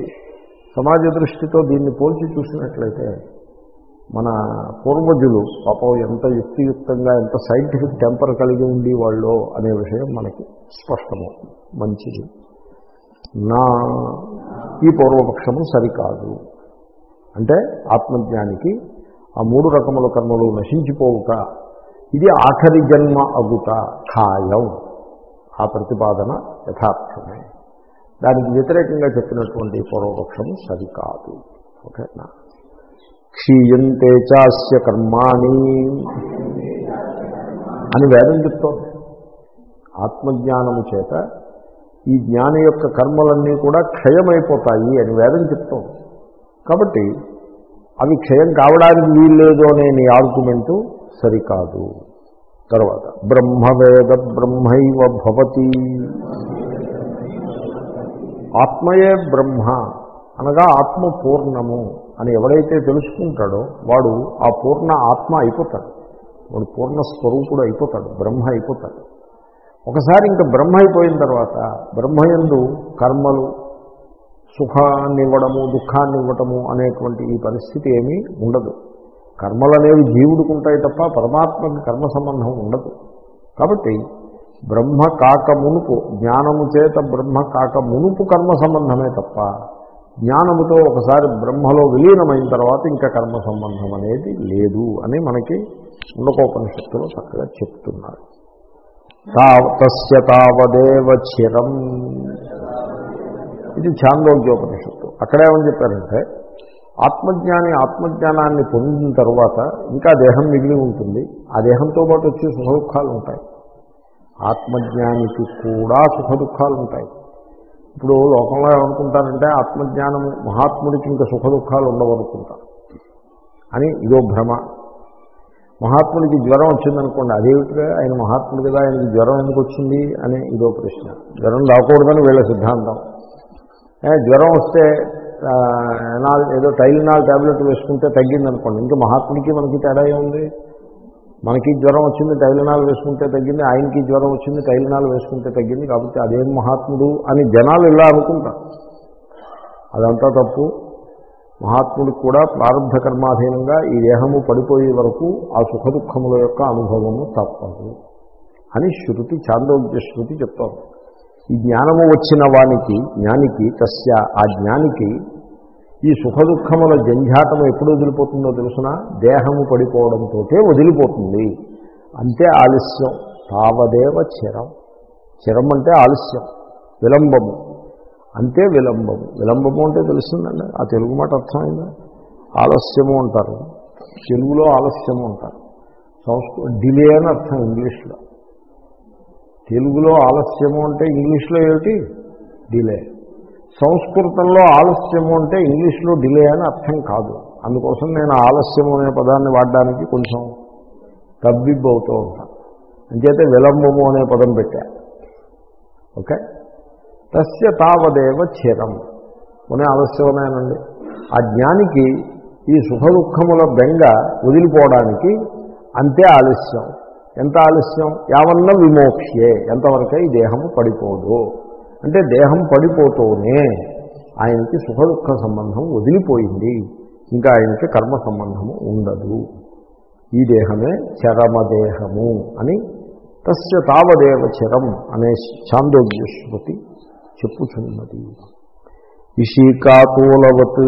సమాజ దృష్టితో దీన్ని పోల్చి చూసినట్లయితే మన పూర్వజులు పాపం ఎంత యుక్తియుక్తంగా ఎంత సైంటిఫిక్ టెంపర్ కలిగి ఉండి వాళ్ళు అనే విషయం మనకి స్పష్టమవుతుంది. మంచిది. నా ఈ పూర్వపక్షము సరికాదు. అంటే ఆత్మజ్ఞానికి ఆ మూడు రకముల కర్మలు నశించిపోవుట ఇది ఆఖరి జన్మ అగుట ఖాయం. ఆ ప్రతిపాదన యథార్థమే. దానికి వ్యతిరేకంగా చెప్పినటువంటి పూర్వపక్షము సరికాదు. ఓకేనా? క్షీయంతే చాస్య కర్మాణి అని వేదం చెప్తోంది. ఆత్మజ్ఞానము చేత ఈ జ్ఞాని యొక్క కర్మలన్నీ కూడా క్షయమైపోతాయి అని వేదం చెప్తాం కాబట్టి అవి క్షయం కావడానికి వీల్లేదు అనే నీ ఆర్గ్యుమెంటు సరికాదు. తర్వాత బ్రహ్మవేద బ్రహ్మైవ భవతి. ఆత్మయే బ్రహ్మ అనగా ఆత్మ పూర్ణము అని ఎవడైతే తెలుసుకుంటాడో వాడు ఆ పూర్ణ ఆత్మ అయిపోతాడు. వాడు పూర్ణ స్వరూపుడు అయిపోతాడు బ్రహ్మ అయిపోతాడు. ఒకసారి ఇంకా బ్రహ్మ అయిపోయిన తర్వాత బ్రహ్మయందు కర్మలు సుఖాన్ని ఇవ్వడము దుఃఖాన్ని ఇవ్వటము అనేటువంటి ఈ పరిస్థితి ఏమీ ఉండదు. కర్మలు అనేవి జీవుడికి ఉంటాయి తప్ప పరమాత్మకి కర్మ సంబంధం ఉండదు. కాబట్టి బ్రహ్మ కాక మునుపు జ్ఞానము చేత బ్రహ్మ కాక మునుపు కర్మ సంబంధమే తప్ప జ్ఞానముతో ఒకసారి బ్రహ్మలో విలీనమైన తర్వాత ఇంకా కర్మ సంబంధం అనేది లేదు అని మనకి ఉండకోపనిషత్తులో చక్కగా చెప్తున్నారు. తస్య తావదేవ చిరం. ఇది ఛాందోగ్యోపనిషత్తు. అక్కడేమని చెప్పారంటే ఆత్మజ్ఞాని ఆత్మజ్ఞానాన్ని పొందిన తర్వాత ఇంకా దేహం మిగిలి ఉంటుంది. ఆ దేహంతో పాటు వచ్చే సుఖ దుఃఖాలు ఉంటాయి. ఆత్మజ్ఞానికి కూడా సుఖ దుఃఖాలు ఉంటాయి. ఇప్పుడు లోకంలో ఏమనుకుంటారంటే ఆత్మజ్ఞానము మహాత్ముడికి ఇంకా సుఖ దుఃఖాలు ఉండవనుకుంటారు అని ఇదో భ్రమ. మహాత్ముడికి జ్వరం వచ్చిందనుకోండి అదేమిటిగా ఆయన మహాత్ముడు కదా ఆయనకి జ్వరం ఎందుకు వచ్చింది అని ఇదో ప్రశ్న. జ్వరం రాకూడదని వీళ్ళ సిద్ధాంతం. జ్వరం వస్తే ఏదో టైలినాల్ ట్యాబ్లెట్ వేసుకుంటే తగ్గిందనుకోండి. ఇంకా మహాత్ముడికి మనకి తేడా ఏముంది? మనకి జ్వరం వచ్చింది తైలనాలు వేసుకుంటే తగ్గింది ఆయనకి జ్వరం వచ్చింది తైలనాలు వేసుకుంటే తగ్గింది. కాబట్టి అదేం మహాత్ముడు అని జనాలు ఇలా అనుకుంటారు. అదంతా తప్పు. మహాత్ముడికి కూడా ప్రారంభ కర్మాధీనంగా ఈ దేహము పడిపోయే వరకు ఆ సుఖ దుఃఖముల యొక్క అనుభవము తప్పదు అని శృతి చాంద్రోగ్య శృతి చెప్తాం ఈ జ్ఞానము వచ్చిన వానికి జ్ఞానికి తస్య ఆ జ్ఞానికి ఈ సుఖ దుఃఖముల జంఝాటము ఎప్పుడు వదిలిపోతుందో తెలుసిన? దేహము పడిపోవడంతో వదిలిపోతుంది. అంతే ఆలస్యం. తావదేవ చిరం. చిరం అంటే ఆలస్యం. విలంబము. అంతే విలంబము. విలంబము అంటే తెలుస్తుందండి? ఆ తెలుగు మాట అర్థమైందా? ఆలస్యము అంటారు. తెలుగులో ఆలస్యము అంటారు. సంస్కృ డిలే అని అర్థం ఇంగ్లీష్లో. తెలుగులో ఆలస్యము అంటే ఇంగ్లీష్లో ఏమిటి? డిలే. సంస్కృతంలో ఆలస్యము అంటే ఇంగ్లీష్లో డిలే అని అర్థం కాదు. అందుకోసం నేను ఆలస్యము అనే పదాన్ని వాడడానికి కొంచెం తబ్బిబ్బు అవుతూ ఉంటాను. అంచేతే విలంబము అనే పదం పెట్టా. ఓకే? తస్య తావదేవ చిరం కొనే ఆలస్యమేనండి ఆ జ్ఞానికి ఈ సుఖ దుఃఖముల బెంగ వదిలిపోవడానికి అంతే ఆలస్యం. ఎంత ఆలస్యం? యావన్న విమోక్ష్యే. ఎంతవరకే ఈ దేహము పడిపోదు. అంటే దేహం పడిపోతూనే ఆయనకి సుఖ దుఃఖ సంబంధం వదిలిపోయింది. ఇంకా ఆయనకి కర్మ సంబంధము ఉండదు. ఈ దేహమే చరమదేహము అని తస్య తావదేవ చరం అనే చాందోగ్య శృతి చెప్పుచున్నది. ఇషీకాతూలవత్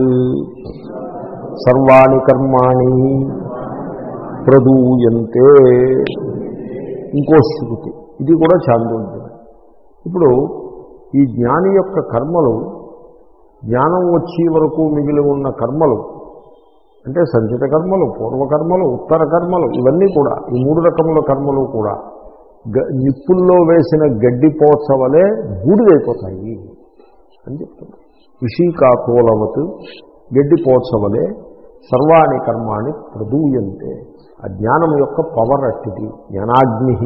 సర్వాణి కర్మాణి ప్రదూయంతే. ఇంకో శృతి. ఇది కూడా చాందోగ్యమే ఇప్పుడు ఈ జ్ఞాని యొక్క కర్మలు జ్ఞానం వచ్చే వరకు మిగిలి ఉన్న కర్మలు అంటే సంచిత కర్మలు పూర్వకర్మలు ఉత్తర కర్మలు ఇవన్నీ కూడా ఈ మూడు రకముల కర్మలు కూడా గ నిప్పుల్లో వేసిన గడ్డి పోత్సవలే బూడిదైపోతాయి అని చెప్తున్నారు. విషీకాతోలవత్ గడ్డి పోత్సవలే సర్వాణి కర్మాణి ప్రదూయంతే. ఆ జ్ఞానం యొక్క పవర్ అట్టిది జ్ఞానాగ్ని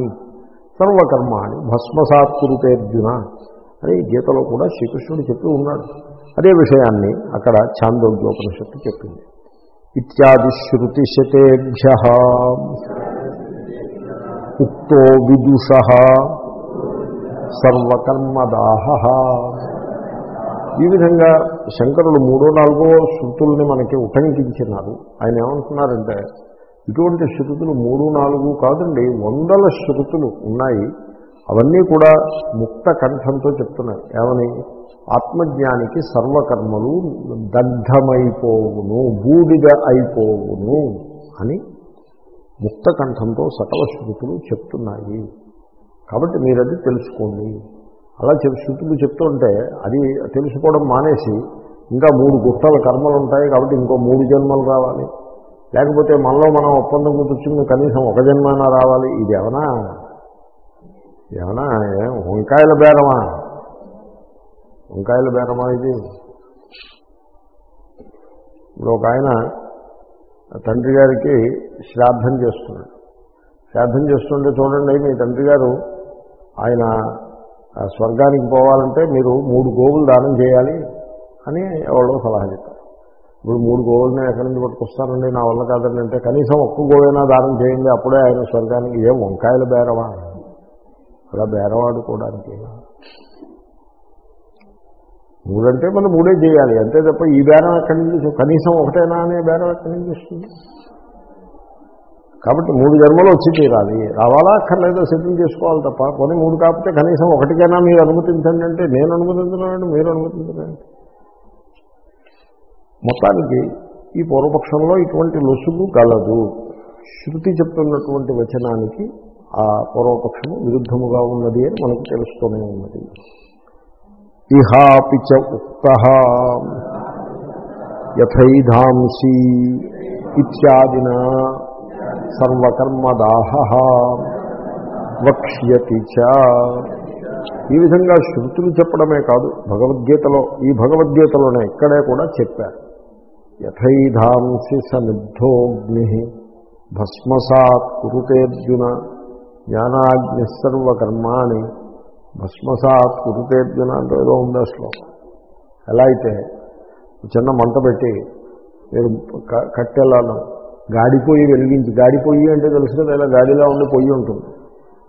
సర్వకర్మాణి భస్మసాత్కృతేర్జున. అని గీతలో కూడా శ్రీకృష్ణుడు చెప్పి ఉన్నాడు. అదే విషయాన్ని అక్కడ చాందోగ్యోపనిషత్తు చెప్పింది. ఇత్యాది శృతి శతేభ్య ఉక్తో విదూష సర్వకర్మదాహ. ఈ విధంగా శంకరులు మూడో నాలుగో శృతుల్ని మనకి ఉటంకించినారు ఆయన ఏమంటున్నారంటే ఇటువంటి శృతులు మూడు నాలుగు కాదండి వందల శృతులు ఉన్నాయి. అవన్నీ కూడా ముక్త కంఠంతో చెప్తున్నాయి. ఏమని? ఆత్మజ్ఞానికి సర్వకర్మలు దగ్ధమైపోవును బూడిద అయిపోవును అని ముక్త కంఠంతో సకల శృతులు చెప్తున్నాయి. కాబట్టి మీరు అది తెలుసుకోండి. అలా చెప్పి శృతులు చెప్తుంటే అది తెలుసుకోవడం మానేసి ఇంకా మూడు గుట్టల కర్మలు ఉంటాయి కాబట్టి ఇంకో మూడు జన్మలు రావాలి. లేకపోతే మనలో మనం ఒప్పందం కూర్చుని కనీసం ఒక జన్మైనా రావాలి. ఇది ఏమన్నా ఏం వంకాయల బేరమా? వంకాయల బేరమా ఇది? ఇప్పుడు ఒక ఆయన తండ్రి గారికి శ్రాద్ధం చేస్తున్నాడు. శ్రాద్ధం చేస్తుంటే చూడండి మీ తండ్రి గారు ఆయన ఆ స్వర్గానికి పోవాలంటే మీరు మూడు గోవులు దానం చేయాలి అని ఎవరో సలహా చెప్పారు. ఇప్పుడు మూడు గోవులని ఎక్కడి నుంచి పట్టుకొస్తానండి నా వల్ల కాదండి అంటే కనీసం ఒక్క గోవైనా దానం చేయండి అప్పుడే ఆయన స్వర్గానికి ఏం వంకాయల బేరమా? అలా బేరవాడుకోవడానికి మూడంటే మనం మూడే చేయాలి. అంతే తప్ప ఈ బేరం ఎక్కడి నుంచి కనీసం ఒకటేనా అనే బేరం ఎక్కడి నుంచి వస్తుంది? కాబట్టి మూడు జన్మలు వచ్చి తీరాలి. రావాలా అక్కర్లేదో సిద్ధం చేసుకోవాలి తప్ప కొన్ని మూడు కాకపోతే కనీసం ఒకటికైనా మీరు అనుమతించండి అంటే నేను అనుమతించడం మీరు అనుమతించలేండి మొత్తానికి ఈ పూర్వపక్షంలో ఇటువంటి లొసుగు గలదు. శృతి చెప్తున్నటువంటి వచనానికి ఆ పూర్వపక్షము విరుద్ధముగా ఉన్నది అని మనకు తెలుస్తూనే ఉన్నది. ఇహాపిచ ఉక్త యథైధాంసి ఇత్యాదిన సర్వకర్మదాహ వక్ష్యతి చ. ఈ విధంగా శృతులు చెప్పడమే కాదు భగవద్గీతలో ఈ భగవద్గీతలోనే ఇక్కడే కూడా చెప్పారు. యథైధాంసి సనిద్ధోగ్ని భస్మసాత్ కురుతేర్జున జ్ఞానాగ్ని సర్వకర్మాణి భస్మసాత్ కురుతేర్జున అంటే ఏదో ఉందా శ్లోకం. ఎలా అయితే చిన్న మంట పెట్టి మీరు కట్టెలను గాడిపోయి వెలిగించి గాడిపోయి అంటే తెలుసు కదా ఇలా గాడిలో ఉండి పొయ్యి ఉంటుంది.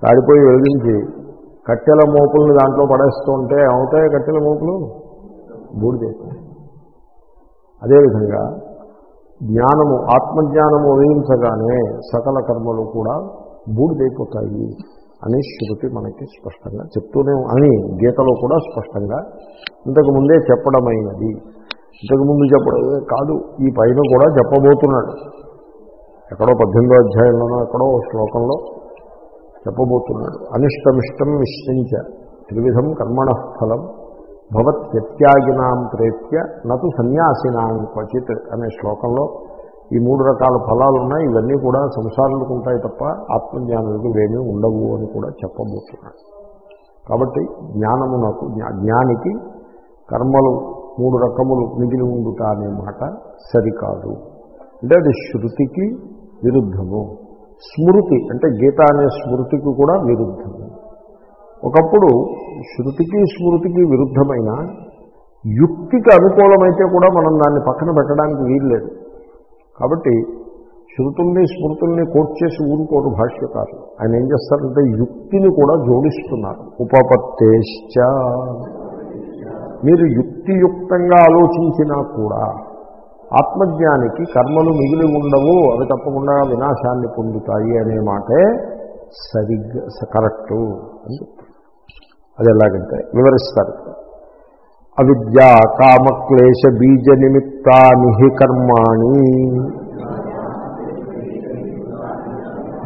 గాడిపోయి వెలిగించి కట్టెల మోపులను దాంట్లో పడేస్తూ ఉంటే అవుతాయి కట్టెల మోపులు? బూడిదైపోతాయి అదేవిధంగా జ్ఞానము ఆత్మజ్ఞానము ఉదయించగానే సకల కర్మలు కూడా బూడిదైపోతాయి అని శృతి మనకి స్పష్టంగా చెప్తూనే అని గీతలో కూడా స్పష్టంగా ఇంతకుముందే చెప్పడమైనది. ఇంతకుముందు చెప్పడం కాదు ఈ పైన కూడా చెప్పబోతున్నాడు. ఎక్కడో పద్దెనిమిదో అధ్యాయంలోనో ఎక్కడో శ్లోకంలో చెప్పబోతున్నాడు. అనిష్టమిష్టం మిశ్రించ త్రివిధం కర్మణ ఫలం భవత్యత్యాగినాం ప్రేత్య నటు సన్యాసినాం క్వచిత్ అనే శ్లోకంలో ఈ మూడు రకాల ఫలాలు ఉన్నాయి ఇవన్నీ కూడా సంసారాలకు ఉంటాయి తప్ప ఆత్మజ్ఞానులకు ఇవేమీ ఉండవు అని కూడా చెప్పబోతున్నాడు. కాబట్టి జ్ఞానము నాకు జ్ఞా- జ్ఞానికి కర్మలు మూడు రకములు మిగిలి ఉండుట అనే మాట సరికాదు. అంటే అది శృతికి విరుద్ధము. స్మృతి అంటే గీత అనే స్మృతికి కూడా విరుద్ధము. ఒకప్పుడు శృతికి స్మృతికి విరుద్ధమైన యుక్తికి అనుకూలమైతే కూడా మనం దాన్ని పక్కన పెట్టడానికి వీల్లేదు. కాబట్టి శృతుల్ని స్మృతుల్ని కోట్ చేసి ఊరుకోరు భాష్యకారులు. ఆయన ఏం చేస్తారంటే యుక్తిని కూడా జోడిస్తున్నారు. ఉపపత్తేశ్చ. మీరు యుక్తియుక్తంగా ఆలోచించినా కూడా ఆత్మజ్ఞానికి కర్మలు మిగిలి ఉండవు అవి తప్పకుండా వినాశాన్ని పొందుతాయి అనే మాటే సరిగ్గా కరెక్టు అని చెప్తారు. అది ఎలాగంటే వివరిస్తారు. అవిద్యా కామక్లేశ బీజ నిమిత్తాని హి కర్మాణి.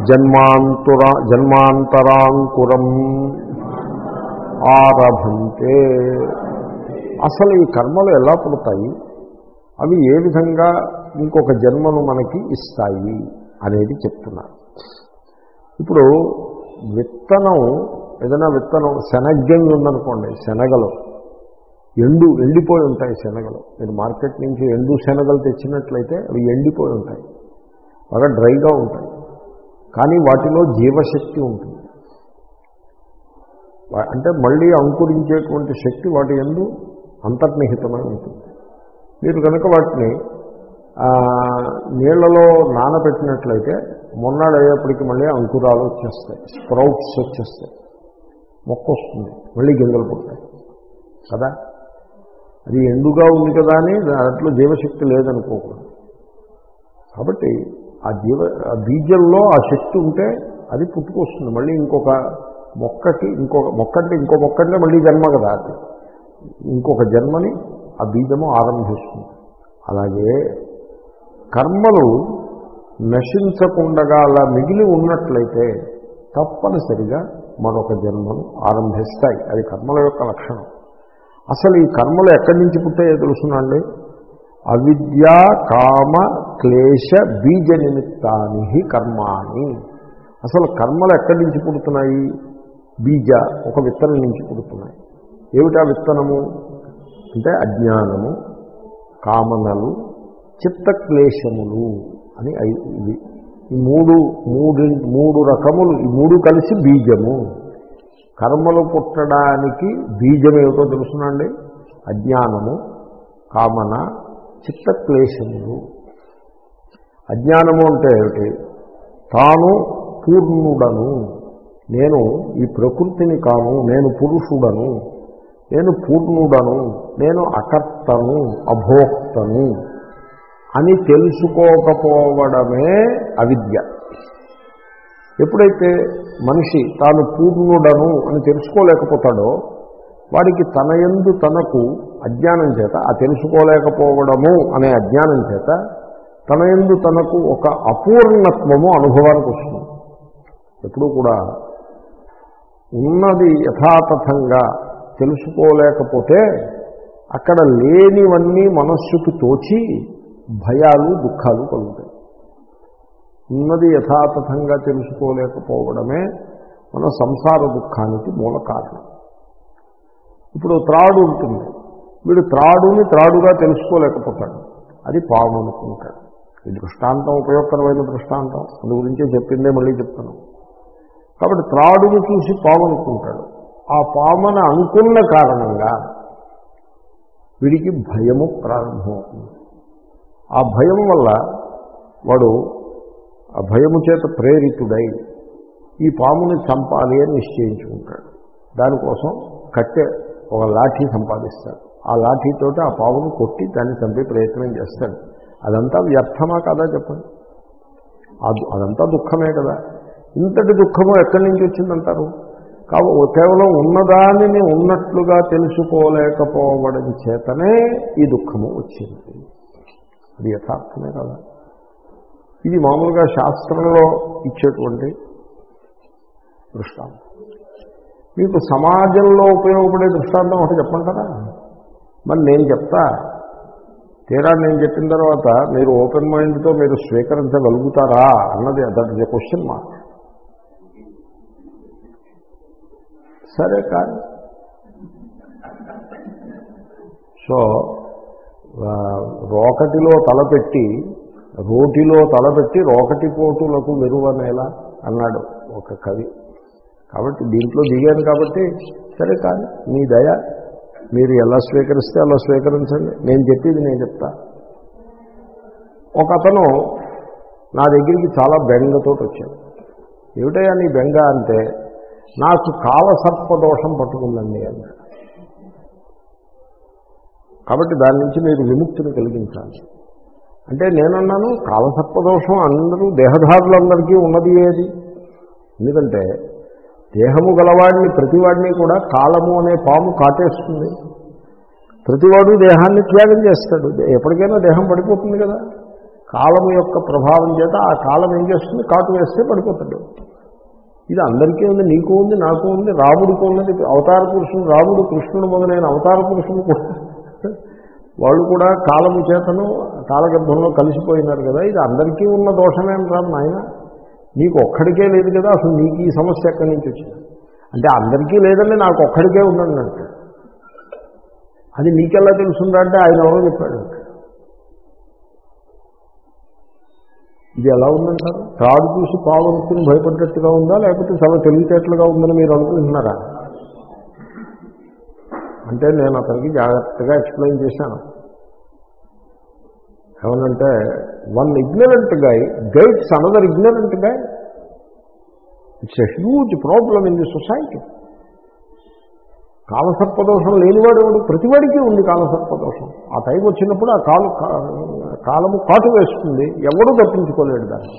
జన్మాంతుర జన్మాంతరాంకురం ఆరభంతే. అసలు ఈ కర్మలు ఎలా పుడతాయి? అవి ఏ విధంగా ఇంకొక జన్మను మనకి ఇస్తాయి అనేది చెప్తున్నారు. ఇప్పుడు విత్తనం ఏదైనా విత్తనం శనగ్గింజ ఉందనుకోండి శనగలు. ఎండు ఎండిపోయి ఉంటాయి శనగలు. మీరు మార్కెట్ నుంచి ఎండు శనగలు తెచ్చినట్లయితే అవి ఎండిపోయి ఉంటాయి. బాగా డ్రైగా ఉంటాయి. కానీ వాటిలో జీవశక్తి ఉంటుంది. అంటే మళ్ళీ అంకురించేటువంటి శక్తి వాటి ఎందు అంతర్నిహితమై ఉంటుంది. మీరు కనుక వాటిని నీళ్ళలో నానబెట్టినట్లయితే మొన్నడయ్యేప్పటికి మళ్ళీ అంకురాలు వచ్చేస్తాయి స్ప్రౌట్స్ వచ్చేస్తాయి. మొక్క వస్తుంది మళ్ళీ గింజలు పుడతాయి. కదా? అది ఎండుగా ఉంది కదా అని దాంట్లో జీవశక్తి లేదనుకోకూడదు. కాబట్టి ఆ జీవ ఆ బీజంలో ఆ శక్తి ఉంటే అది పుట్టుకొస్తుంది. మళ్ళీ ఇంకొక మొక్కకి ఇంకొక మొక్క అంటే ఇంకో మొక్క అంటే మళ్ళీ జన్మ కదా అది. ఇంకొక జన్మని ఆ బీజము ఆరంభిస్తుంది. అలాగే కర్మలు నశించకుండా అలా మిగిలి ఉన్నట్లయితే తప్పనిసరిగా మరొక జన్మను ఆరంభిస్తాయి. అది కర్మల యొక్క లక్షణం. అసలు ఈ కర్మలు ఎక్కడి నుంచి పుట్టాయో తెలుసునండి అవిద్య కామ క్లేశ బీజ నిమిత్తాని కర్మాని అసలు కర్మలు ఎక్కడి నుంచి పుడుతున్నాయి? బీజ ఒక విత్తనం నుంచి పుడుతున్నాయి. ఏమిటా విత్తనము? అంటే అజ్ఞానము కామనలు చిత్తక్లేశములు అని ఇవి. ఈ మూడు మూడు మూడు రకములు ఈ మూడు కలిసి బీజము. కర్మలు పుట్టడానికి బీజం ఏమిటో తెలుసునండి? అజ్ఞానము కామన చిత్తక్లేశములు. అజ్ఞానము అంటే ఏమిటి? తాను పూర్ణుడను. నేను ఈ ప్రకృతిని కాను నేను పురుషుడను. నేను పూర్ణుడను నేను అకర్తను అభోక్తను అని తెలుసుకోకపోవడమే అవిద్య. ఎప్పుడైతే మనిషి తాను పూర్ణుడను అని తెలుసుకోలేకపోతాడో వాడికి తన ఎందు తనకు అజ్ఞానం చేత ఆ తెలుసుకోలేకపోవడము అనే అజ్ఞానం చేత తన ఎందు తనకు ఒక అపూర్ణత్వము అనుభవానికి వస్తుంది. ఎప్పుడూ కూడా ఉన్నది యథాతథంగా తెలుసుకోలేకపోతే అక్కడ లేనివన్నీ మనస్సుకి తోచి భయాలు దుఃఖాలు కలుగుతాయి. ఉన్నది యథాతథంగా తెలుసుకోలేకపోవడమే మన సంసార దుఃఖానికి మూల కారణం. ఇప్పుడు త్రాడు ఉంటుంది. వీడు త్రాడుని త్రాడుగా తెలుసుకోలేకపోతాడు. అది పాము అనుకుంటాడు. ఈ దృష్టాంతం ఉపయోగకరమైన దృష్టాంతం. అందు గురించే చెప్పిందే మళ్ళీ చెప్తాను. కాబట్టి త్రాడుని చూసి పాము అనుకుంటాడు. ఆ పామని అనుకున్న కారణంగా వీడికి భయము ప్రారంభమవుతుంది. ఆ భయం వల్ల వాడు ఆ భయము చేత ప్రేరితుడై ఈ పాముని చంపాలి అని నిశ్చయించుకుంటాడు. దానికోసం కట్టె ఒక లాఠీ సంపాదిస్తాడు. ఆ లాఠీతోటి ఆ పామును కొట్టి దాన్ని చంపే ప్రయత్నం చేస్తాడు. అదంతా వ్యర్థమా కదా చెప్పండి? అదంతా దుఃఖమే కదా. ఇంతటి దుఃఖము ఎక్కడి నుంచి వచ్చిందంటారు? కాబట్టి కేవలం ఉన్నదానిని ఉన్నట్లుగా తెలుసుకోలేకపోవడం చేతనే ఈ దుఃఖము వచ్చింది. అది యథార్థమే కదా. ఇది మామూలుగా శాస్త్రంలో ఇచ్చేటువంటి దృష్టాంతం. మీకు సమాజంలో ఉపయోగపడే దృష్టాంతం ఒకటి చెప్పంటారా మరి నేను చెప్తా. తీరా నేను చెప్పిన తర్వాత మీరు ఓపెన్ మైండ్తో మీరు స్వీకరించగలుగుతారా అన్నది that is a question mark సరే కానీ. సో రోకటిలో తలపెట్టి రోటిలో తలపెట్టి రోకటి పోటులకు మెరువనేలా అన్నాడు ఒక కవి. కాబట్టి దీంట్లో దిగాను కాబట్టి సరే కానీ మీ దయ మీరు ఎలా స్వీకరిస్తే అలా స్వీకరించండి. నేను చెప్పేది నేను చెప్తా. ఒక అతను నా దగ్గరికి చాలా బెంగతో వచ్చాడు. ఏమిటయ్యా నీ బెంగ అంటే నాకు కాలసర్పదోషం పట్టుకుందండి అన్నాడు. కాబట్టి దాని నుంచి మీరు విముక్తిని కలిగించాలి. అంటే నేనన్నాను కాలసర్పదోషం అందరూ దేహధారులందరికీ ఉన్నది ఏది? ఎందుకంటే దేహము గలవాడిని ప్రతివాడిని కూడా కాలము అనే పాము కాటేస్తుంది. ప్రతివాడు దేహాన్ని త్యాగం చేస్తాడు. ఎప్పటికైనా దేహం పడిపోతుంది కదా. కాలము యొక్క ప్రభావం చేత ఆ కాలం ఏం చేస్తుంది? కాటు వేస్తే పడిపోతాడు. ఇది అందరికీ ఉంది నీకు ఉంది నాకు ఉంది రాముడికి ఉన్నది అవతార పురుషుడు రాముడు కృష్ణుడు మొదలైన అవతార పురుషుడు కూడా వాళ్ళు కూడా కాలము చేతను కాలగర్భంలో కలిసిపోయినారు కదా ఇది అందరికీ ఉన్న దోషమేం రాదు నాయన? నీకు ఒక్కడికే లేదు కదా అసలు నీకు ఈ సమస్య ఎక్కడి నుంచి వచ్చింది? అంటే అందరికీ లేదండి నాకు ఒక్కడికే ఉందండి అది నీకెలా తెలుసుందా అంటే ఆయన ఎవరో చెప్పాడు. ఇది ఎలా ఉందంటారు తాడు చూసి పావు అనుకుని భయపడ్డట్టుగా ఉందా లేకపోతే చాలా తెలివితేటలుగా ఉందని మీరు అనుకుంటున్నారా? అంటే నేను అతనికి జాగ్రత్తగా ఎక్స్ప్లెయిన్ చేశాను. ఏమనంటే one ignorant guy guides another ignorant guy it's a huge problem in the society కాలసర్పదోషం లేనివాడు ప్రతివాడికి ఉంది కాలసర్పదోషం. ఆ టైం వచ్చినప్పుడు ఆ కాలు కాలము కాటు వేస్తుంది ఎవడూ తప్పించుకోలేడు దాన్ని.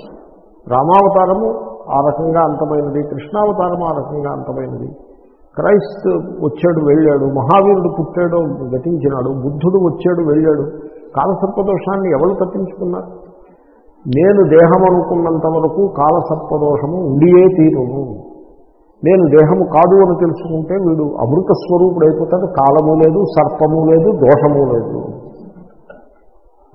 రామావతారము ఆ రకంగా అంతమైనది కృష్ణావతారము ఆ రకంగా అంతమైనది. క్రైస్త్ వచ్చాడు వెళ్ళాడు మహావీరుడు పుట్టాడు గతించినాడు బుద్ధుడు వచ్చాడు వెళ్ళాడు కాలసర్పదోషాన్ని ఎవరు తప్పించుకున్నారు? నేను దేహం అనుకున్నంత వరకు కాలసర్పదోషము ఉండియే తీరును. నేను దేహము కాదు అని తెలుసుకుంటే వీడు అమృత స్వరూపుడు అయిపోతాడు కాలము లేదు సర్పము లేదు దోషము లేదు.